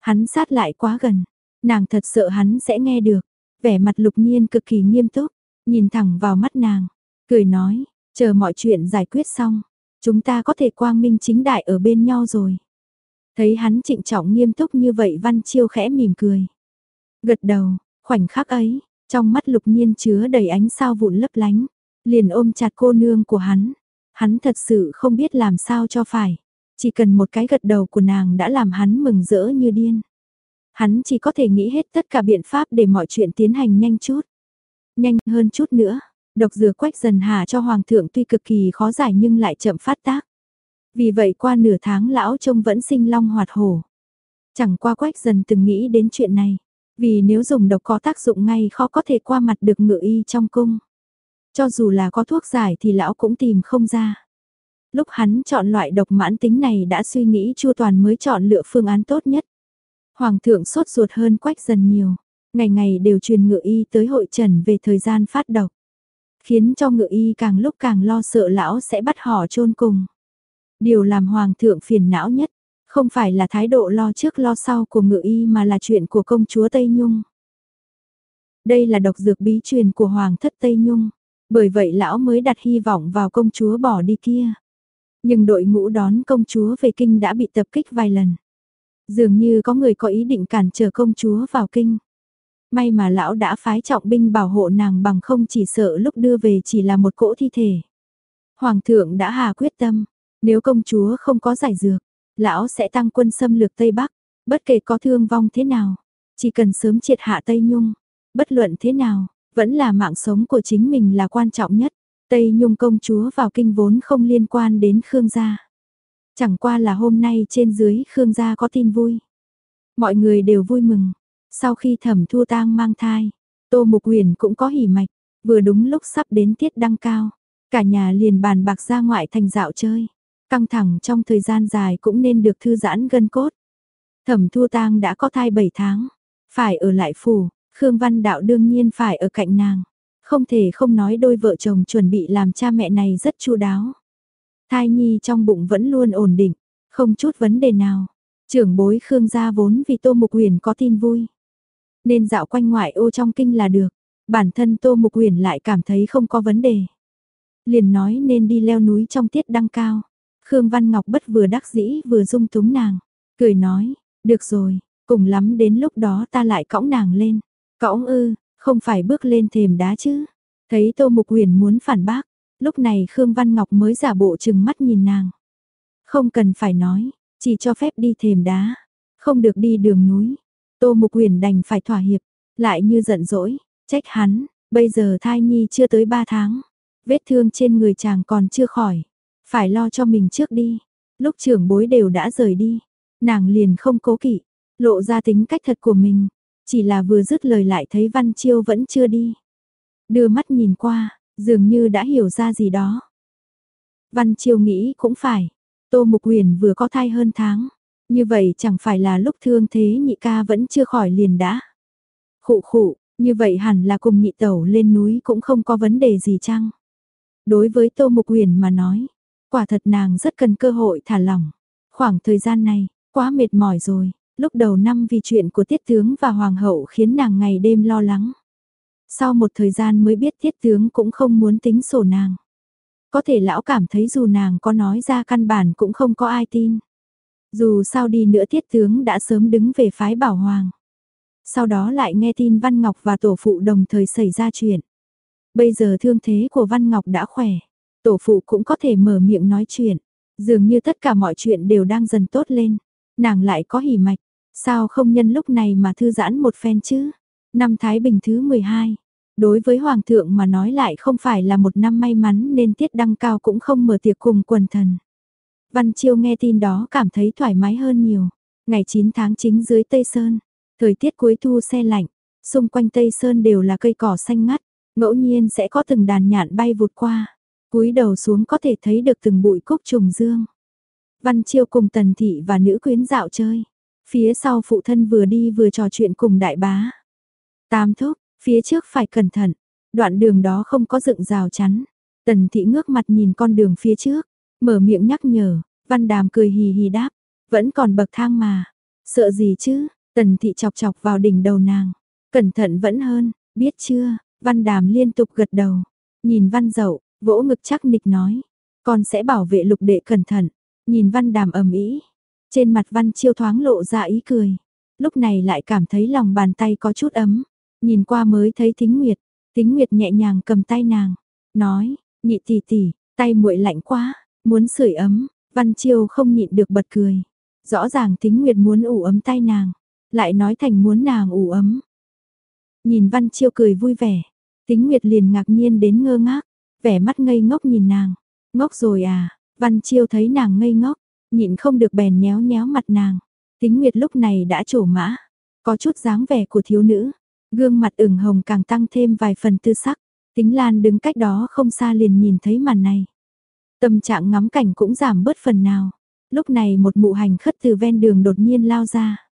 Hắn sát lại quá gần, nàng thật sợ hắn sẽ nghe được, Vẻ mặt lục nhiên cực kỳ nghiêm túc, nhìn thẳng vào mắt nàng, cười nói, chờ mọi chuyện giải quyết xong, chúng ta có thể quang minh chính đại ở bên nhau rồi. Thấy hắn trịnh trọng nghiêm túc như vậy Văn Chiêu khẽ mỉm cười. Gật đầu, khoảnh khắc ấy, trong mắt lục nhiên chứa đầy ánh sao vụn lấp lánh, liền ôm chặt cô nương của hắn. Hắn thật sự không biết làm sao cho phải. Chỉ cần một cái gật đầu của nàng đã làm hắn mừng rỡ như điên. Hắn chỉ có thể nghĩ hết tất cả biện pháp để mọi chuyện tiến hành nhanh chút. Nhanh hơn chút nữa, độc dừa quách dần hà cho hoàng thượng tuy cực kỳ khó giải nhưng lại chậm phát tác. Vì vậy qua nửa tháng lão trông vẫn sinh long hoạt hổ. Chẳng qua quách dần từng nghĩ đến chuyện này, vì nếu dùng độc có tác dụng ngay khó có thể qua mặt được ngự y trong cung. Cho dù là có thuốc giải thì lão cũng tìm không ra. Lúc hắn chọn loại độc mãn tính này đã suy nghĩ chu toàn mới chọn lựa phương án tốt nhất. Hoàng thượng sốt ruột hơn quách dần nhiều, ngày ngày đều truyền ngự y tới hội trần về thời gian phát độc. Khiến cho ngự y càng lúc càng lo sợ lão sẽ bắt họ chôn cùng. Điều làm hoàng thượng phiền não nhất, không phải là thái độ lo trước lo sau của ngự y mà là chuyện của công chúa Tây Nhung. Đây là độc dược bí truyền của hoàng thất Tây Nhung, bởi vậy lão mới đặt hy vọng vào công chúa bỏ đi kia. Nhưng đội ngũ đón công chúa về kinh đã bị tập kích vài lần. Dường như có người có ý định cản trở công chúa vào kinh. May mà lão đã phái trọng binh bảo hộ nàng bằng không chỉ sợ lúc đưa về chỉ là một cỗ thi thể. Hoàng thượng đã hà quyết tâm, nếu công chúa không có giải dược, lão sẽ tăng quân xâm lược Tây Bắc, bất kể có thương vong thế nào, chỉ cần sớm triệt hạ Tây Nhung, bất luận thế nào, vẫn là mạng sống của chính mình là quan trọng nhất. Tây Nhung công chúa vào kinh vốn không liên quan đến Khương gia. Chẳng qua là hôm nay trên dưới Khương gia có tin vui. Mọi người đều vui mừng. Sau khi thẩm thu tang mang thai, Tô Mục Huyền cũng có hỉ mạch, vừa đúng lúc sắp đến tiết đăng cao. Cả nhà liền bàn bạc ra ngoại thành dạo chơi. Căng thẳng trong thời gian dài cũng nên được thư giãn gân cốt. Thẩm Thu Tang đã có thai 7 tháng, phải ở lại phủ, Khương Văn Đạo đương nhiên phải ở cạnh nàng. Không thể không nói đôi vợ chồng chuẩn bị làm cha mẹ này rất chu đáo. Thai nhi trong bụng vẫn luôn ổn định, không chút vấn đề nào. Trưởng bối Khương gia vốn vì Tô Mục Huyền có tin vui. Nên dạo quanh ngoại ô trong kinh là được. Bản thân Tô Mục Huyền lại cảm thấy không có vấn đề. Liền nói nên đi leo núi trong tiết đăng cao. Khương Văn Ngọc bất vừa đắc dĩ vừa dung túng nàng. Cười nói, được rồi, cùng lắm đến lúc đó ta lại cõng nàng lên. Cõng ư, không phải bước lên thềm đá chứ. Thấy Tô Mục Huyền muốn phản bác, lúc này Khương Văn Ngọc mới giả bộ chừng mắt nhìn nàng. Không cần phải nói, chỉ cho phép đi thềm đá, không được đi đường núi. Tô Mục Huyền đành phải thỏa hiệp, lại như giận dỗi, trách hắn, bây giờ thai nhi chưa tới 3 tháng, vết thương trên người chàng còn chưa khỏi, phải lo cho mình trước đi. Lúc trưởng bối đều đã rời đi, nàng liền không cố kỵ, lộ ra tính cách thật của mình, chỉ là vừa dứt lời lại thấy Văn Chiêu vẫn chưa đi. Đưa mắt nhìn qua, dường như đã hiểu ra gì đó. Văn Chiêu nghĩ cũng phải, Tô Mục Huyền vừa có thai hơn tháng, như vậy chẳng phải là lúc thương thế nhị ca vẫn chưa khỏi liền đã. Khụ khụ, như vậy hẳn là cùng nhị tẩu lên núi cũng không có vấn đề gì chăng? Đối với Tô Mục Huyền mà nói, quả thật nàng rất cần cơ hội thả lỏng. Khoảng thời gian này, quá mệt mỏi rồi, lúc đầu năm vì chuyện của tiết tướng và hoàng hậu khiến nàng ngày đêm lo lắng. Sau một thời gian mới biết tiết tướng cũng không muốn tính sổ nàng. Có thể lão cảm thấy dù nàng có nói ra căn bản cũng không có ai tin. Dù sao đi nữa tiết tướng đã sớm đứng về phái bảo hoàng. Sau đó lại nghe tin Văn Ngọc và tổ phụ đồng thời xảy ra chuyện. Bây giờ thương thế của Văn Ngọc đã khỏe. Tổ phụ cũng có thể mở miệng nói chuyện. Dường như tất cả mọi chuyện đều đang dần tốt lên. Nàng lại có hỉ mạch. Sao không nhân lúc này mà thư giãn một phen chứ? Năm Thái Bình thứ 12. Đối với Hoàng thượng mà nói lại không phải là một năm may mắn nên tiết đăng cao cũng không mở tiệc cùng quần thần. Văn Chiêu nghe tin đó cảm thấy thoải mái hơn nhiều. Ngày 9 tháng 9 dưới Tây Sơn, thời tiết cuối thu xe lạnh, xung quanh Tây Sơn đều là cây cỏ xanh ngắt, ngẫu nhiên sẽ có từng đàn nhạn bay vụt qua. Cúi đầu xuống có thể thấy được từng bụi cúc trùng dương. Văn Chiêu cùng Tần Thị và nữ quyến dạo chơi. Phía sau phụ thân vừa đi vừa trò chuyện cùng đại bá. Tam thúc, phía trước phải cẩn thận, đoạn đường đó không có dựng rào chắn. Tần Thị ngước mặt nhìn con đường phía trước, Mở miệng nhắc nhở, Văn Đàm cười hì hì đáp, vẫn còn bậc thang mà, sợ gì chứ, Tần Thị chọc chọc vào đỉnh đầu nàng, cẩn thận vẫn hơn, biết chưa, Văn Đàm liên tục gật đầu, nhìn Văn Dậu, vỗ ngực chắc nịch nói, con sẽ bảo vệ lục đệ cẩn thận, nhìn Văn Đàm ầm ĩ, trên mặt Văn Chiêu thoáng lộ ra ý cười, lúc này lại cảm thấy lòng bàn tay có chút ấm, nhìn qua mới thấy Thính Nguyệt, Thính Nguyệt nhẹ nhàng cầm tay nàng, nói, nhị tỷ tỷ, tay muội lạnh quá, Muốn sưởi ấm, Văn Chiêu không nhịn được bật cười. Rõ ràng thính Nguyệt muốn ủ ấm tay nàng, lại nói thành muốn nàng ủ ấm. Nhìn Văn Chiêu cười vui vẻ, thính Nguyệt liền ngạc nhiên đến ngơ ngác, vẻ mắt ngây ngốc nhìn nàng. Ngốc rồi à, Văn Chiêu thấy nàng ngây ngốc, nhịn không được bèn nhéo nhéo mặt nàng. thính Nguyệt lúc này đã trổ mã, có chút dáng vẻ của thiếu nữ, gương mặt ửng hồng càng tăng thêm vài phần tư sắc. Tính Lan đứng cách đó không xa liền nhìn thấy màn này. Tâm trạng ngắm cảnh cũng giảm bớt phần nào. Lúc này một mụ hành khất từ ven đường đột nhiên lao ra.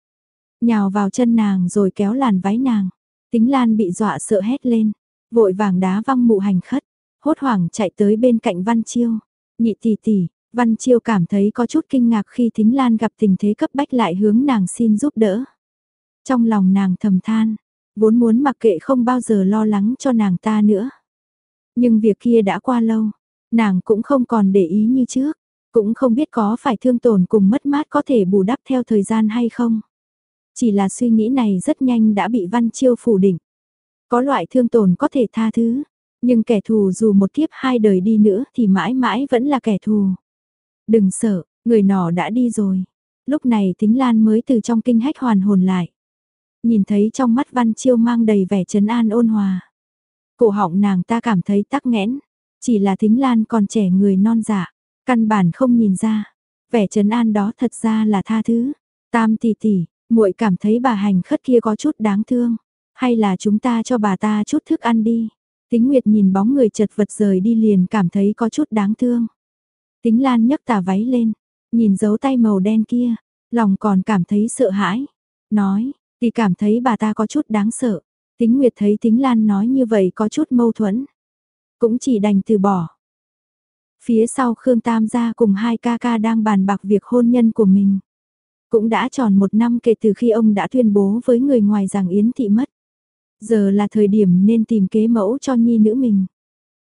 nhào vào chân nàng rồi kéo làn váy nàng. Tính Lan bị dọa sợ hét lên, vội vàng đá văng mụ hành khất, hốt hoảng chạy tới bên cạnh Văn Chiêu. Nhị tỷ tỷ, Văn Chiêu cảm thấy có chút kinh ngạc khi Thính Lan gặp tình thế cấp bách lại hướng nàng xin giúp đỡ. Trong lòng nàng thầm than, vốn muốn mặc kệ không bao giờ lo lắng cho nàng ta nữa. Nhưng việc kia đã qua lâu, nàng cũng không còn để ý như trước, cũng không biết có phải thương tổn cùng mất mát có thể bù đắp theo thời gian hay không. Chỉ là suy nghĩ này rất nhanh đã bị Văn Chiêu phủ định. Có loại thương tổn có thể tha thứ, nhưng kẻ thù dù một kiếp hai đời đi nữa thì mãi mãi vẫn là kẻ thù. Đừng sợ, người nọ đã đi rồi. Lúc này Tính Lan mới từ trong kinh hách hoàn hồn lại. Nhìn thấy trong mắt Văn Chiêu mang đầy vẻ trấn an ôn hòa. Cổ họng nàng ta cảm thấy tắc nghẽn, chỉ là Thính Lan còn trẻ người non dạ, căn bản không nhìn ra. Vẻ trấn an đó thật ra là tha thứ. Tam tỷ tỷ, muội cảm thấy bà hành khất kia có chút đáng thương, hay là chúng ta cho bà ta chút thức ăn đi. Tính Nguyệt nhìn bóng người chật vật rời đi liền cảm thấy có chút đáng thương. Tính Lan nhấc tà váy lên, nhìn dấu tay màu đen kia, lòng còn cảm thấy sợ hãi. Nói, thì cảm thấy bà ta có chút đáng sợ. Tính Nguyệt thấy Tính Lan nói như vậy có chút mâu thuẫn. Cũng chỉ đành từ bỏ. Phía sau Khương Tam gia cùng hai ca ca đang bàn bạc việc hôn nhân của mình. Cũng đã tròn một năm kể từ khi ông đã tuyên bố với người ngoài rằng Yến Thị mất. Giờ là thời điểm nên tìm kế mẫu cho nhi nữ mình.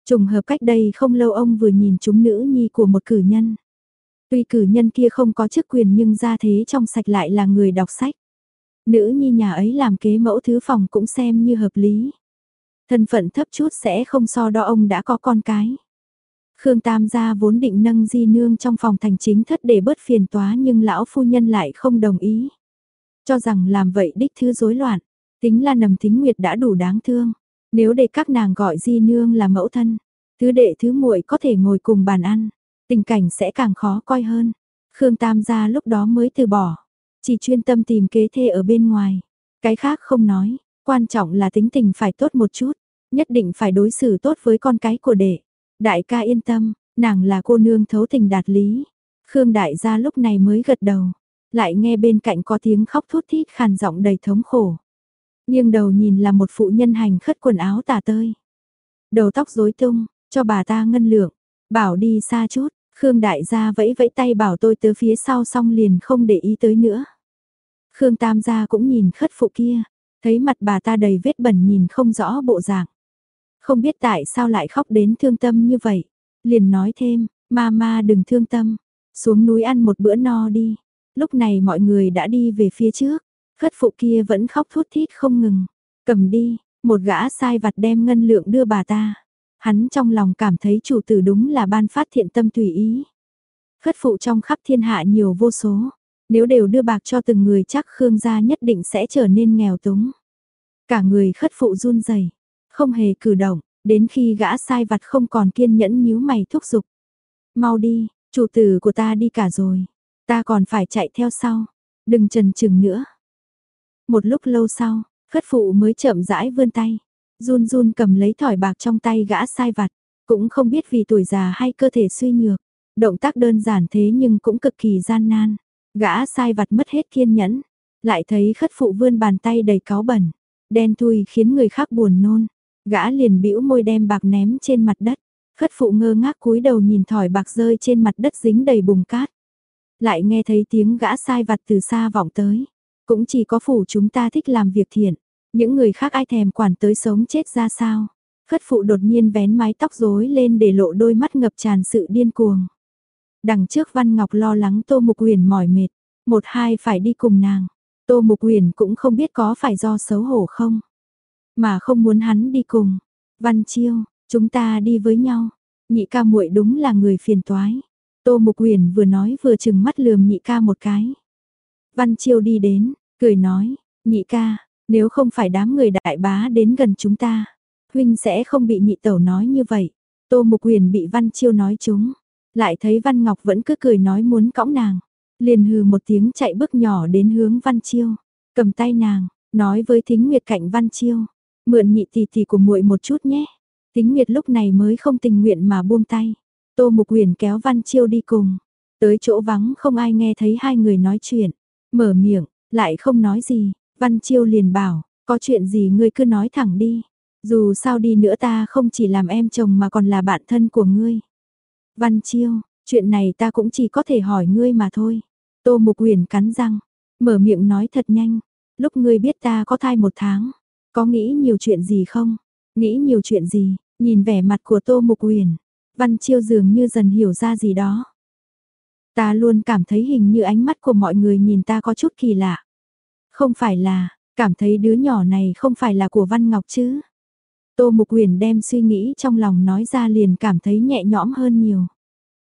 Trùng hợp cách đây không lâu ông vừa nhìn chúng nữ nhi của một cử nhân. Tuy cử nhân kia không có chức quyền nhưng ra thế trong sạch lại là người đọc sách. Nữ nhi nhà ấy làm kế mẫu thứ phòng cũng xem như hợp lý. Thân phận thấp chút sẽ không so đo ông đã có con cái. Khương Tam gia vốn định nâng di nương trong phòng thành chính thất để bớt phiền toá nhưng lão phu nhân lại không đồng ý. Cho rằng làm vậy đích thứ rối loạn, tính là nầm thính nguyệt đã đủ đáng thương. Nếu để các nàng gọi di nương là mẫu thân, thứ đệ thứ muội có thể ngồi cùng bàn ăn, tình cảnh sẽ càng khó coi hơn. Khương Tam gia lúc đó mới từ bỏ, chỉ chuyên tâm tìm kế thê ở bên ngoài. Cái khác không nói, quan trọng là tính tình phải tốt một chút, nhất định phải đối xử tốt với con cái của đệ. Đại ca yên tâm, nàng là cô nương thấu tình đạt lý. Khương đại gia lúc này mới gật đầu, lại nghe bên cạnh có tiếng khóc thút thít khàn giọng đầy thống khổ. Nhưng đầu nhìn là một phụ nhân hành khất quần áo tả tơi. Đầu tóc rối tung, cho bà ta ngân lượng, bảo đi xa chút, Khương đại gia vẫy vẫy tay bảo tôi tới phía sau xong liền không để ý tới nữa. Khương tam gia cũng nhìn khất phụ kia, thấy mặt bà ta đầy vết bẩn nhìn không rõ bộ dạng. Không biết tại sao lại khóc đến thương tâm như vậy. Liền nói thêm, mama đừng thương tâm, xuống núi ăn một bữa no đi. Lúc này mọi người đã đi về phía trước, khất phụ kia vẫn khóc thút thít không ngừng. Cầm đi, một gã sai vặt đem ngân lượng đưa bà ta. Hắn trong lòng cảm thấy chủ tử đúng là ban phát thiện tâm tùy ý. Khất phụ trong khắp thiên hạ nhiều vô số. Nếu đều đưa bạc cho từng người chắc Khương gia nhất định sẽ trở nên nghèo túng. Cả người khất phụ run rẩy không hề cử động, đến khi gã sai vặt không còn kiên nhẫn nhíu mày thúc giục. Mau đi, chủ tử của ta đi cả rồi, ta còn phải chạy theo sau, đừng chần chừng nữa. Một lúc lâu sau, khất phụ mới chậm rãi vươn tay, run run cầm lấy thỏi bạc trong tay gã sai vặt, cũng không biết vì tuổi già hay cơ thể suy nhược. Động tác đơn giản thế nhưng cũng cực kỳ gian nan. Gã sai vặt mất hết kiên nhẫn, lại thấy khất phụ vươn bàn tay đầy cáo bẩn, đen thui khiến người khác buồn nôn. Gã liền bĩu môi đem bạc ném trên mặt đất. Khất phụ ngơ ngác cúi đầu nhìn thỏi bạc rơi trên mặt đất dính đầy bùn cát. Lại nghe thấy tiếng gã sai vặt từ xa vọng tới. Cũng chỉ có phủ chúng ta thích làm việc thiện. Những người khác ai thèm quản tới sống chết ra sao. Khất phụ đột nhiên vén mái tóc rối lên để lộ đôi mắt ngập tràn sự điên cuồng. Đằng trước Văn Ngọc lo lắng Tô Mục Huyền mỏi mệt. Một hai phải đi cùng nàng. Tô Mục Huyền cũng không biết có phải do xấu hổ không. Mà không muốn hắn đi cùng. Văn Chiêu, chúng ta đi với nhau. Nhị ca muội đúng là người phiền toái. Tô Mục Huyền vừa nói vừa chừng mắt lườm nhị ca một cái. Văn Chiêu đi đến, cười nói, nhị ca, nếu không phải đám người đại bá đến gần chúng ta, huynh sẽ không bị nhị tẩu nói như vậy. Tô Mục Huyền bị Văn Chiêu nói chúng, lại thấy Văn Ngọc vẫn cứ cười nói muốn cõng nàng, liền hừ một tiếng chạy bước nhỏ đến hướng Văn Chiêu, cầm tay nàng, nói với Thính Nguyệt cạnh Văn Chiêu, Mượn nhị tỷ tỷ của muội một chút nhé. Tính Nguyệt lúc này mới không tình nguyện mà buông tay. Tô Mục Huyền kéo Văn Chiêu đi cùng. Tới chỗ vắng không ai nghe thấy hai người nói chuyện. Mở miệng, lại không nói gì, Văn Chiêu liền bảo, có chuyện gì ngươi cứ nói thẳng đi. Dù sao đi nữa ta không chỉ làm em chồng mà còn là bạn thân của ngươi. Văn Chiêu, chuyện này ta cũng chỉ có thể hỏi ngươi mà thôi. Tô Mục Uyển cắn răng, mở miệng nói thật nhanh. Lúc ngươi biết ta có thai một tháng, có nghĩ nhiều chuyện gì không? Nghĩ nhiều chuyện gì? Nhìn vẻ mặt của Tô Mục Uyển, Văn Chiêu dường như dần hiểu ra gì đó. Ta luôn cảm thấy hình như ánh mắt của mọi người nhìn ta có chút kỳ lạ. Không phải là, cảm thấy đứa nhỏ này không phải là của Văn Ngọc chứ. Tô Mục Huyền đem suy nghĩ trong lòng nói ra liền cảm thấy nhẹ nhõm hơn nhiều.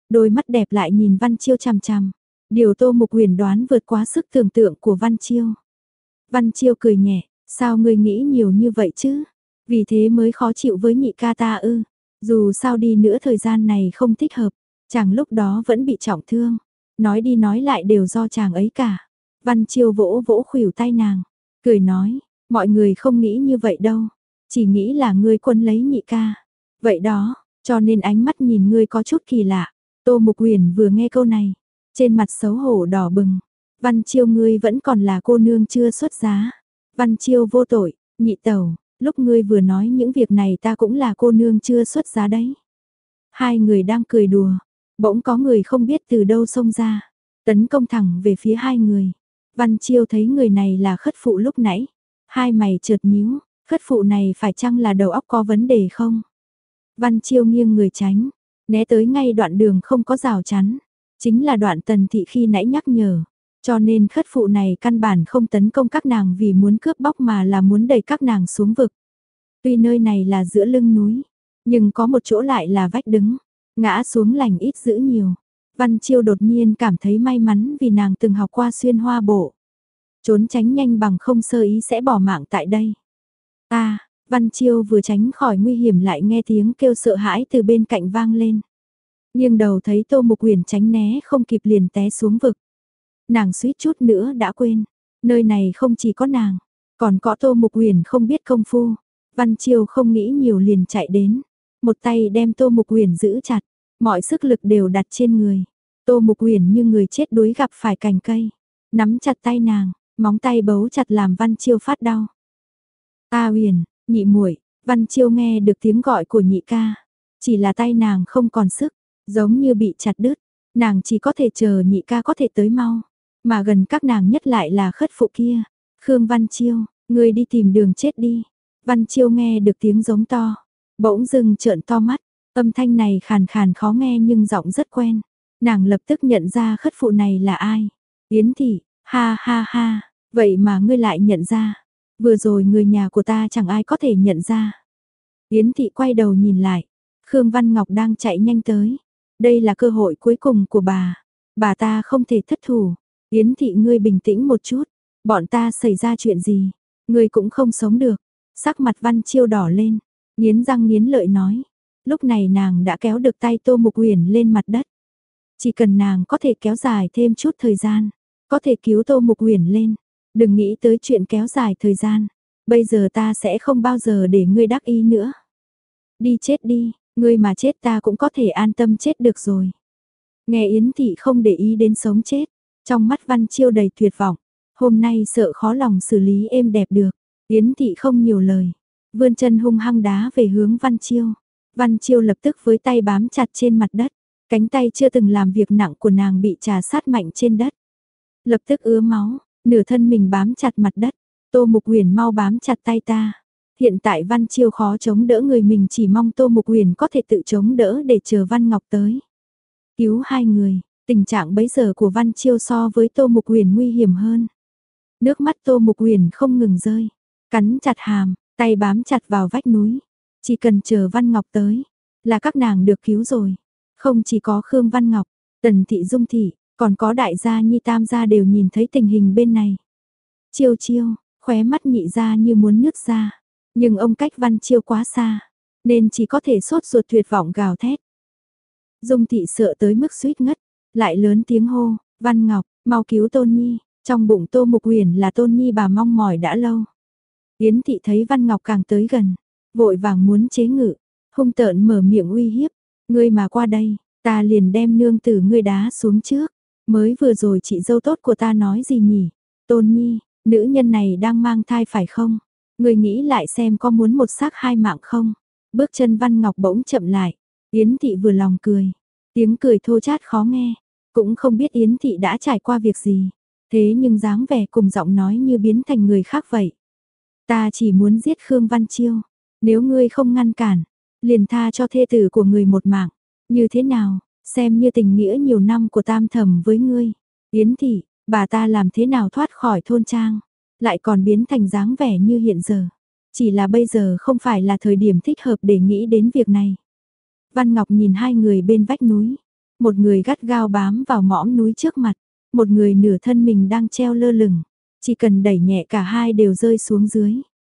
Đôi mắt đẹp lại nhìn Văn Chiêu chằm chằm. Điều Tô Mục Huyền đoán vượt quá sức tưởng tượng của Văn Chiêu. Văn Chiêu cười nhẹ, sao ngươi nghĩ nhiều như vậy chứ? Vì thế mới khó chịu với nhị ca ta ư. Dù sao đi nữa thời gian này không thích hợp, chàng lúc đó vẫn bị trọng thương. Nói đi nói lại đều do chàng ấy cả. Văn Chiêu vỗ vỗ khuỷu tay nàng, cười nói, mọi người không nghĩ như vậy đâu. Chỉ nghĩ là ngươi quân lấy nhị ca. Vậy đó, cho nên ánh mắt nhìn ngươi có chút kỳ lạ. Tô Mục uyển vừa nghe câu này, trên mặt xấu hổ đỏ bừng. Văn Chiêu ngươi vẫn còn là cô nương chưa xuất giá. Văn Chiêu vô tội, nhị tẩu, lúc ngươi vừa nói những việc này ta cũng là cô nương chưa xuất giá đấy. Hai người đang cười đùa, bỗng có người không biết từ đâu xông ra, tấn công thẳng về phía hai người. Văn Chiêu thấy người này là khất phụ lúc nãy, hai mày chợt nhíu, khất phụ này phải chăng là đầu óc có vấn đề không? Văn Chiêu nghiêng người tránh, né tới ngay đoạn đường không có rào chắn, chính là đoạn tần thị khi nãy nhắc nhở. Cho nên khất phụ này căn bản không tấn công các nàng vì muốn cướp bóc mà là muốn đẩy các nàng xuống vực. Tuy nơi này là giữa lưng núi, nhưng có một chỗ lại là vách đứng, ngã xuống lành ít dữ nhiều. Văn Chiêu đột nhiên cảm thấy may mắn vì nàng từng học qua xuyên hoa bộ. Trốn tránh nhanh bằng không sơ ý sẽ bỏ mạng tại đây. Ta, Văn Chiêu vừa tránh khỏi nguy hiểm lại nghe tiếng kêu sợ hãi từ bên cạnh vang lên. Nhưng đầu thấy Tô Mục Huyền tránh né không kịp liền té xuống vực. Nàng suýt chút nữa đã quên, nơi này không chỉ có nàng, còn có Tô Mục Huyền không biết công phu. Văn Chiêu không nghĩ nhiều liền chạy đến, một tay đem Tô Mục Huyền giữ chặt, mọi sức lực đều đặt trên người. Tô Mục Huyền như người chết đuối gặp phải cành cây, nắm chặt tay nàng, móng tay bấu chặt làm Văn Chiêu phát đau. Ta Huyền, nhị muội, Văn Chiêu nghe được tiếng gọi của nhị ca, chỉ là tay nàng không còn sức, giống như bị chặt đứt, nàng chỉ có thể chờ nhị ca có thể tới mau, mà gần các nàng nhất lại là khất phụ kia. Khương Văn Chiêu, người đi tìm đường chết đi. Văn Chiêu nghe được tiếng giống to, bỗng dưng trợn to mắt, âm thanh này khàn khàn khó nghe nhưng giọng rất quen. Nàng lập tức nhận ra khất phụ này là ai. Yến Thị, ha ha ha, vậy mà ngươi lại nhận ra. Vừa rồi người nhà của ta chẳng ai có thể nhận ra. Yến Thị quay đầu nhìn lại, Khương Văn Ngọc đang chạy nhanh tới. Đây là cơ hội cuối cùng của bà. Bà ta không thể thất thủ. Yến Thị ngươi bình tĩnh một chút. Bọn ta xảy ra chuyện gì? Ngươi cũng không sống được. Sắc mặt Văn Chiêu đỏ lên. Nghiến răng nghiến lợi nói. Lúc này nàng đã kéo được tay Tô Mục Huyền lên mặt đất. Chỉ cần nàng có thể kéo dài thêm chút thời gian. Có thể cứu Tô Mục Huyền lên. Đừng nghĩ tới chuyện kéo dài thời gian. Bây giờ ta sẽ không bao giờ để ngươi đắc ý nữa. Đi chết đi, ngươi mà chết ta cũng có thể an tâm chết được rồi. Nghe Yến Thị không để ý đến sống chết. Trong mắt Văn Chiêu đầy tuyệt vọng. Hôm nay sợ khó lòng xử lý êm đẹp được. Yến Thị không nhiều lời. Vươn chân hung hăng đá về hướng Văn Chiêu. Văn Chiêu lập tức với tay bám chặt trên mặt đất. Cánh tay chưa từng làm việc nặng của nàng bị trà sát mạnh trên đất. Lập tức ứa máu, nửa thân mình bám chặt mặt đất. Tô Mục Huyền mau bám chặt tay ta. Hiện tại Văn Chiêu khó chống đỡ người mình chỉ mong Tô Mục Huyền có thể tự chống đỡ để chờ Văn Ngọc tới. Cứu hai người, tình trạng bấy giờ của Văn Chiêu so với Tô Mục Huyền nguy hiểm hơn. Nước mắt Tô Mục Huyền không ngừng rơi, cắn chặt hàm, tay bám chặt vào vách núi. Chỉ cần chờ Văn Ngọc tới, là các nàng được cứu rồi. Không chỉ có Khương Văn Ngọc, Tần Thị Dung Thị, còn có đại gia Nhi Tam gia đều nhìn thấy tình hình bên này. Chiêu chiêu, khóe mắt nhị ra như muốn nước ra. Nhưng ông cách Văn Chiêu quá xa, nên chỉ có thể sốt ruột tuyệt vọng gào thét. Dung Thị sợ tới mức suýt ngất, lại lớn tiếng hô, Văn Ngọc, mau cứu Tôn Nhi, trong bụng Tô Mục Huyền là Tôn Nhi bà mong mỏi đã lâu. Yến Thị thấy Văn Ngọc càng tới gần, vội vàng muốn chế ngự, hung tợn mở miệng uy hiếp, ngươi mà qua đây, ta liền đem nương tử ngươi đá xuống trước, mới vừa rồi chị dâu tốt của ta nói gì nhỉ? Tôn Nhi, nữ nhân này đang mang thai phải không? Người nghĩ lại xem có muốn một xác hai mạng không? Bước chân Văn Ngọc bỗng chậm lại. Yến Thị vừa lòng cười. Tiếng cười thô chát khó nghe. Cũng không biết Yến Thị đã trải qua việc gì. Thế nhưng dáng vẻ cùng giọng nói như biến thành người khác vậy. Ta chỉ muốn giết Khương Văn Chiêu. Nếu ngươi không ngăn cản, liền tha cho thê tử của người một mạng. Như thế nào, xem như tình nghĩa nhiều năm của tam thẩm với ngươi. Yến Thị, bà ta làm thế nào thoát khỏi thôn trang, lại còn biến thành dáng vẻ như hiện giờ. Chỉ là bây giờ không phải là thời điểm thích hợp để nghĩ đến việc này. Văn Ngọc nhìn hai người bên vách núi, một người gắt gao bám vào mõm núi trước mặt, một người nửa thân mình đang treo lơ lửng, chỉ cần đẩy nhẹ cả hai đều rơi xuống dưới.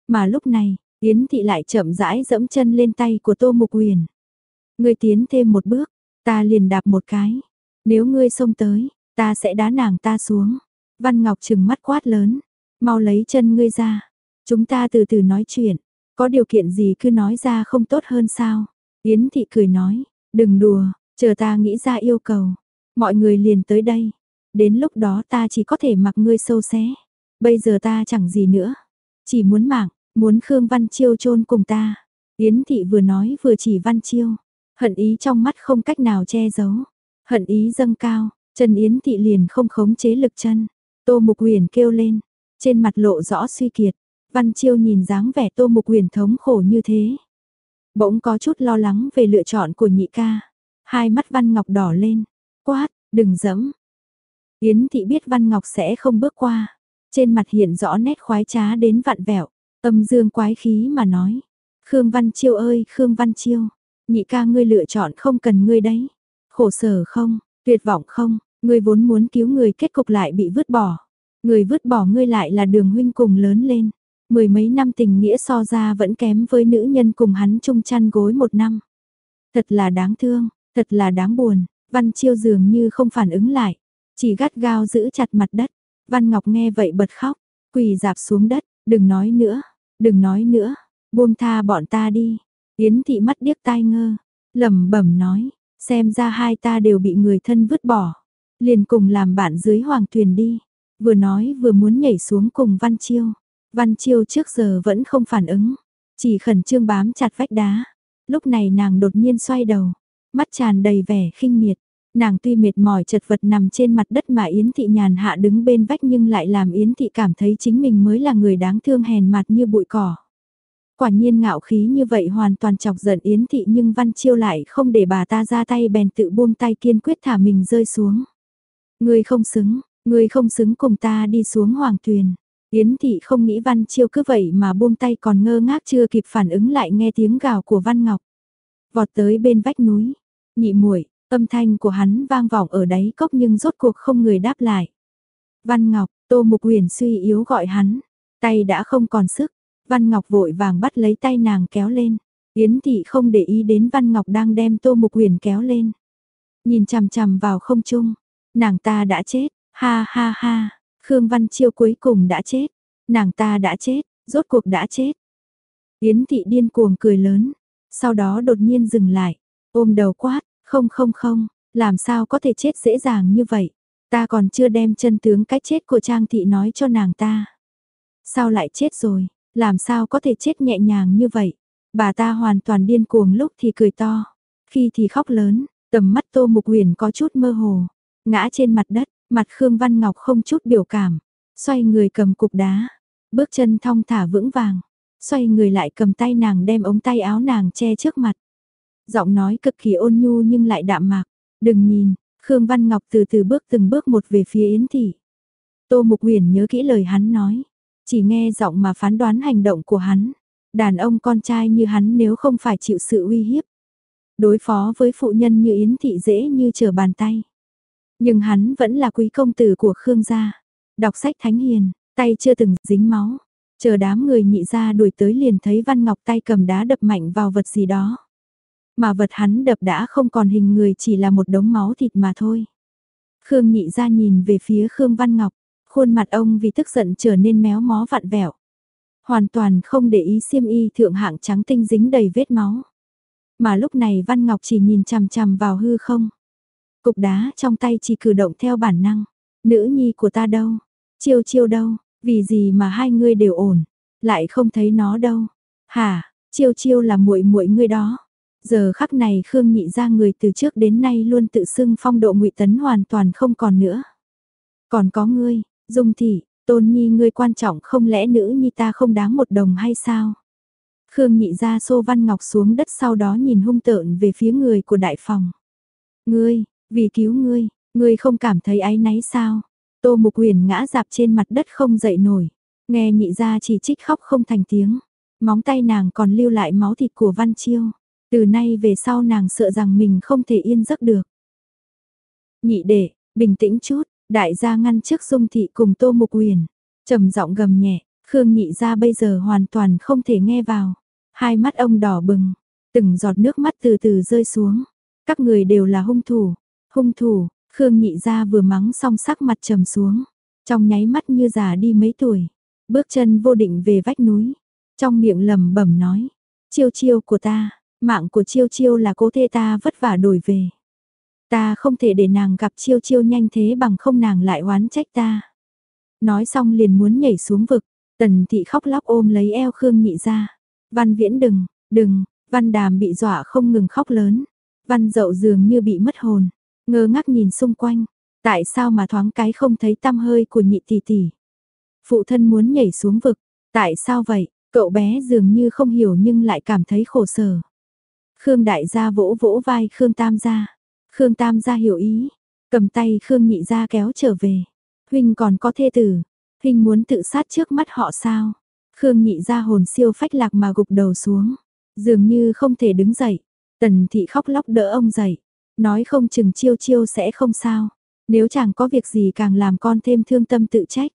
Mà lúc này, Yến Thị lại chậm rãi dẫm chân lên tay của Tô Mục Huyền. người tiến thêm một bước, ta liền đạp một cái. Nếu ngươi xông tới, ta sẽ đá nàng ta xuống. Văn Ngọc trừng mắt quát lớn, mau lấy chân ngươi ra. Chúng ta từ từ nói chuyện, có điều kiện gì cứ nói ra không tốt hơn sao? Yến Thị cười nói, đừng đùa, chờ ta nghĩ ra yêu cầu. Mọi người liền tới đây. Đến lúc đó ta chỉ có thể mặc ngươi sâu xé. Bây giờ ta chẳng gì nữa. Chỉ muốn mạng, muốn Khương Văn Chiêu chôn cùng ta. Yến Thị vừa nói vừa chỉ Văn Chiêu. Hận ý trong mắt không cách nào che giấu. Hận ý dâng cao, Trần Yến Thị liền không khống chế lực chân. Tô Mục Huyền kêu lên, trên mặt lộ rõ suy kiệt. Văn Chiêu nhìn dáng vẻ Tô Mục Huyền thống khổ như thế. Bỗng có chút lo lắng về lựa chọn của nhị ca. Hai mắt Văn Ngọc đỏ lên. Quát, đừng dẫm. Yến Thị biết Văn Ngọc sẽ không bước qua. Trên mặt hiện rõ nét khoái trá đến vặn vẹo. Âm dương quái khí mà nói. Khương Văn Chiêu ơi Khương Văn Chiêu. Nhị ca ngươi lựa chọn không cần ngươi đấy. Khổ sở không, tuyệt vọng không, ngươi vốn muốn cứu người kết cục lại bị vứt bỏ. Người vứt bỏ ngươi lại là đường huynh cùng lớn lên. Mười mấy năm tình nghĩa so ra vẫn kém với nữ nhân cùng hắn chung chăn gối một năm. Thật là đáng thương, thật là đáng buồn, Văn Chiêu dường như không phản ứng lại. Chỉ gắt gao giữ chặt mặt đất. Văn Ngọc nghe vậy bật khóc, quỳ dạp xuống đất, đừng nói nữa, đừng nói nữa, buông tha bọn ta đi. Yến thị mắt điếc tai ngơ, lẩm bẩm nói, xem ra hai ta đều bị người thân vứt bỏ, liền cùng làm bạn dưới hoàng thuyền đi. Vừa nói vừa muốn nhảy xuống cùng Văn Chiêu. Văn Chiêu trước giờ vẫn không phản ứng, chỉ khẩn trương bám chặt vách đá. Lúc này nàng đột nhiên xoay đầu, mắt tràn đầy vẻ khinh miệt. Nàng tuy mệt mỏi chật vật nằm trên mặt đất mà Yến Thị nhàn hạ đứng bên vách nhưng lại làm Yến Thị cảm thấy chính mình mới là người đáng thương hèn mặt như bụi cỏ. Quả nhiên ngạo khí như vậy hoàn toàn chọc giận Yến Thị nhưng Văn Chiêu lại không để bà ta ra tay bèn tự buông tay kiên quyết thả mình rơi xuống. Ngươi không xứng, ngươi không xứng cùng ta đi xuống hoàng tuyền. Yến Thị không nghĩ Văn Chiêu cứ vậy mà buông tay còn ngơ ngác chưa kịp phản ứng lại nghe tiếng gào của Văn Ngọc. Vọt tới bên vách núi, nhị muội âm thanh của hắn vang vọng ở đáy cốc nhưng rốt cuộc không người đáp lại. Văn Ngọc, Tô Mục Huyền suy yếu gọi hắn, tay đã không còn sức, Văn Ngọc vội vàng bắt lấy tay nàng kéo lên. Yến Thị không để ý đến Văn Ngọc đang đem Tô Mục Huyền kéo lên. Nhìn chằm chằm vào không trung, nàng ta đã chết, ha ha ha, Khương Văn Chiêu cuối cùng đã chết, nàng ta đã chết, rốt cuộc đã chết. Yến Thị điên cuồng cười lớn, sau đó đột nhiên dừng lại, ôm đầu quát, không không không, làm sao có thể chết dễ dàng như vậy, ta còn chưa đem chân tướng cái chết của Trang Thị nói cho nàng ta. Sao lại chết rồi, làm sao có thể chết nhẹ nhàng như vậy? Bà ta hoàn toàn điên cuồng lúc thì cười to, khi thì khóc lớn, tầm mắt Tô Mục Huyền có chút mơ hồ, ngã trên mặt đất, mặt Khương Văn Ngọc không chút biểu cảm, xoay người cầm cục đá, bước chân thong thả vững vàng, xoay người lại cầm tay nàng đem ống tay áo nàng che trước mặt. Giọng nói cực kỳ ôn nhu nhưng lại đạm mạc, đừng nhìn, Khương Văn Ngọc từ từ bước từng bước một về phía Yến Thị. Tô Mục Huyền nhớ kỹ lời hắn nói, chỉ nghe giọng mà phán đoán hành động của hắn. Đàn ông con trai như hắn nếu không phải chịu sự uy hiếp. Đối phó với phụ nhân như Yến Thị dễ như trở bàn tay. Nhưng hắn vẫn là quý công tử của Khương gia. Đọc sách thánh hiền, tay chưa từng dính máu. Chờ đám người nhị ra đuổi tới liền thấy Văn Ngọc tay cầm đá đập mạnh vào vật gì đó. Mà vật hắn đập đã không còn hình người chỉ là một đống máu thịt mà thôi. Khương nhị ra nhìn về phía Khương Văn Ngọc. Khuôn mặt ông vì tức giận trở nên méo mó vặn vẹo. Hoàn toàn không để ý xiêm y thượng hạng trắng tinh dính đầy vết máu. Mà lúc này Văn Ngọc chỉ nhìn chằm chằm vào hư không. Cục đá trong tay chỉ cử động theo bản năng. Nữ nhi của ta đâu? Chiêu chiêu đâu, vì gì mà hai ngươi đều ổn, lại không thấy nó đâu. Hả, chiêu chiêu là muội muội ngươi đó. Giờ khắc này Khương Nhị ra người từ trước đến nay luôn tự xưng phong độ ngụy Tấn hoàn toàn không còn nữa. Còn có ngươi, Dung thị, Tôn Nhi ngươi quan trọng không lẽ nữ nhi ta không đáng một đồng hay sao? Khương Nhị ra xô Văn Ngọc xuống đất sau đó nhìn hung tợn về phía người của đại phòng. Ngươi, vì cứu ngươi, ngươi không cảm thấy áy náy sao? Tô Mục Huyền ngã dạp trên mặt đất không dậy nổi, nghe nhị ra chỉ trích khóc không thành tiếng. Móng tay nàng còn lưu lại máu thịt của Văn Chiêu. Từ nay về sau nàng sợ rằng mình không thể yên giấc được. Nhị đệ, bình tĩnh chút, đại gia ngăn trước dung thị cùng Tô Mục Uyển, trầm giọng gầm nhẹ, Khương nhị gia bây giờ hoàn toàn không thể nghe vào. Hai mắt ông đỏ bừng, từng giọt nước mắt từ từ rơi xuống. Các người đều là hung thủ, hung thủ, Khương nhị gia vừa mắng xong sắc mặt trầm xuống. Trong nháy mắt như già đi mấy tuổi, bước chân vô định về vách núi. Trong miệng lầm bẩm nói, chiêu chiêu của ta, mạng của chiêu chiêu là cố thê ta vất vả đổi về. Ta không thể để nàng gặp chiêu chiêu nhanh thế bằng không nàng lại oán trách ta. Nói xong liền muốn nhảy xuống vực, tần thị khóc lóc ôm lấy eo Khương nhị ra. Văn viễn đừng, đừng, văn đàm bị dọa không ngừng khóc lớn. Văn dậu dường như bị mất hồn, ngơ ngác nhìn xung quanh. Tại sao mà thoáng cái không thấy tăm hơi của nhị tỷ tỷ? Phụ thân muốn nhảy xuống vực, tại sao vậy? Cậu bé dường như không hiểu nhưng lại cảm thấy khổ sở. Khương đại gia vỗ vỗ vai Khương tam gia. Khương tam gia hiểu ý, cầm tay Khương nhị gia kéo trở về. Huynh còn có thê tử, Huynh muốn tự sát trước mắt họ sao? Khương nhị gia hồn siêu phách lạc mà gục đầu xuống, dường như không thể đứng dậy. Tần thị khóc lóc đỡ ông dậy, nói không chừng chiêu chiêu sẽ không sao. Nếu chẳng có việc gì càng làm con thêm thương tâm tự trách.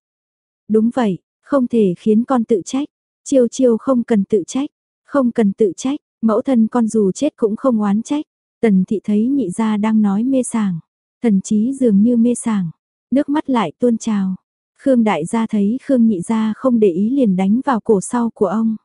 Đúng vậy, không thể khiến con tự trách. Chiêu chiêu không cần tự trách, không cần tự trách, mẫu thân con dù chết cũng không oán trách. Tần thị thấy nhị gia đang nói mê sảng, thần chí dường như mê sảng, nước mắt lại tuôn trào. Khương đại gia thấy Khương nhị gia không để ý liền đánh vào cổ sau của ông.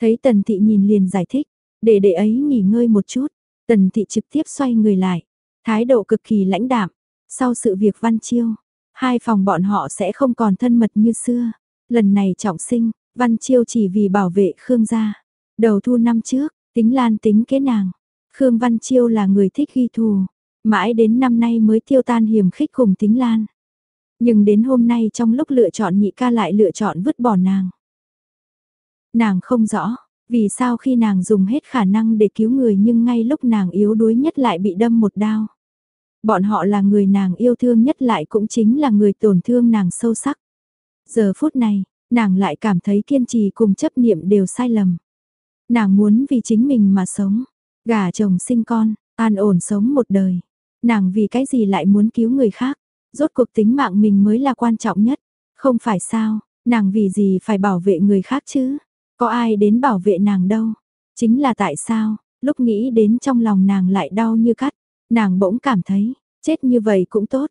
Thấy tần thị nhìn liền giải thích, để để ấy nghỉ ngơi một chút. Tần thị trực tiếp xoay người lại, thái độ cực kỳ lãnh đạm. Sau sự việc văn chiêu, hai phòng bọn họ sẽ không còn thân mật như xưa. Lần này trọng sinh, văn chiêu chỉ vì bảo vệ Khương gia. Đầu thu năm trước, tính lan tính kế nàng. Khương Văn Chiêu là người thích ghi thù, mãi đến năm nay mới tiêu tan hiểm khích cùng tính lan. Nhưng đến hôm nay trong lúc lựa chọn nhị ca lại lựa chọn vứt bỏ nàng. Nàng không rõ, vì sao khi nàng dùng hết khả năng để cứu người nhưng ngay lúc nàng yếu đuối nhất lại bị đâm một đao. Bọn họ là người nàng yêu thương nhất lại cũng chính là người tổn thương nàng sâu sắc. Giờ phút này, nàng lại cảm thấy kiên trì cùng chấp niệm đều sai lầm. Nàng muốn vì chính mình mà sống, gả chồng sinh con, an ổn sống một đời. Nàng vì cái gì lại muốn cứu người khác, rốt cuộc tính mạng mình mới là quan trọng nhất. Không phải sao, nàng vì gì phải bảo vệ người khác chứ? Có ai đến bảo vệ nàng đâu? Chính là tại sao, lúc nghĩ đến trong lòng nàng lại đau như cắt, nàng bỗng cảm thấy, chết như vậy cũng tốt,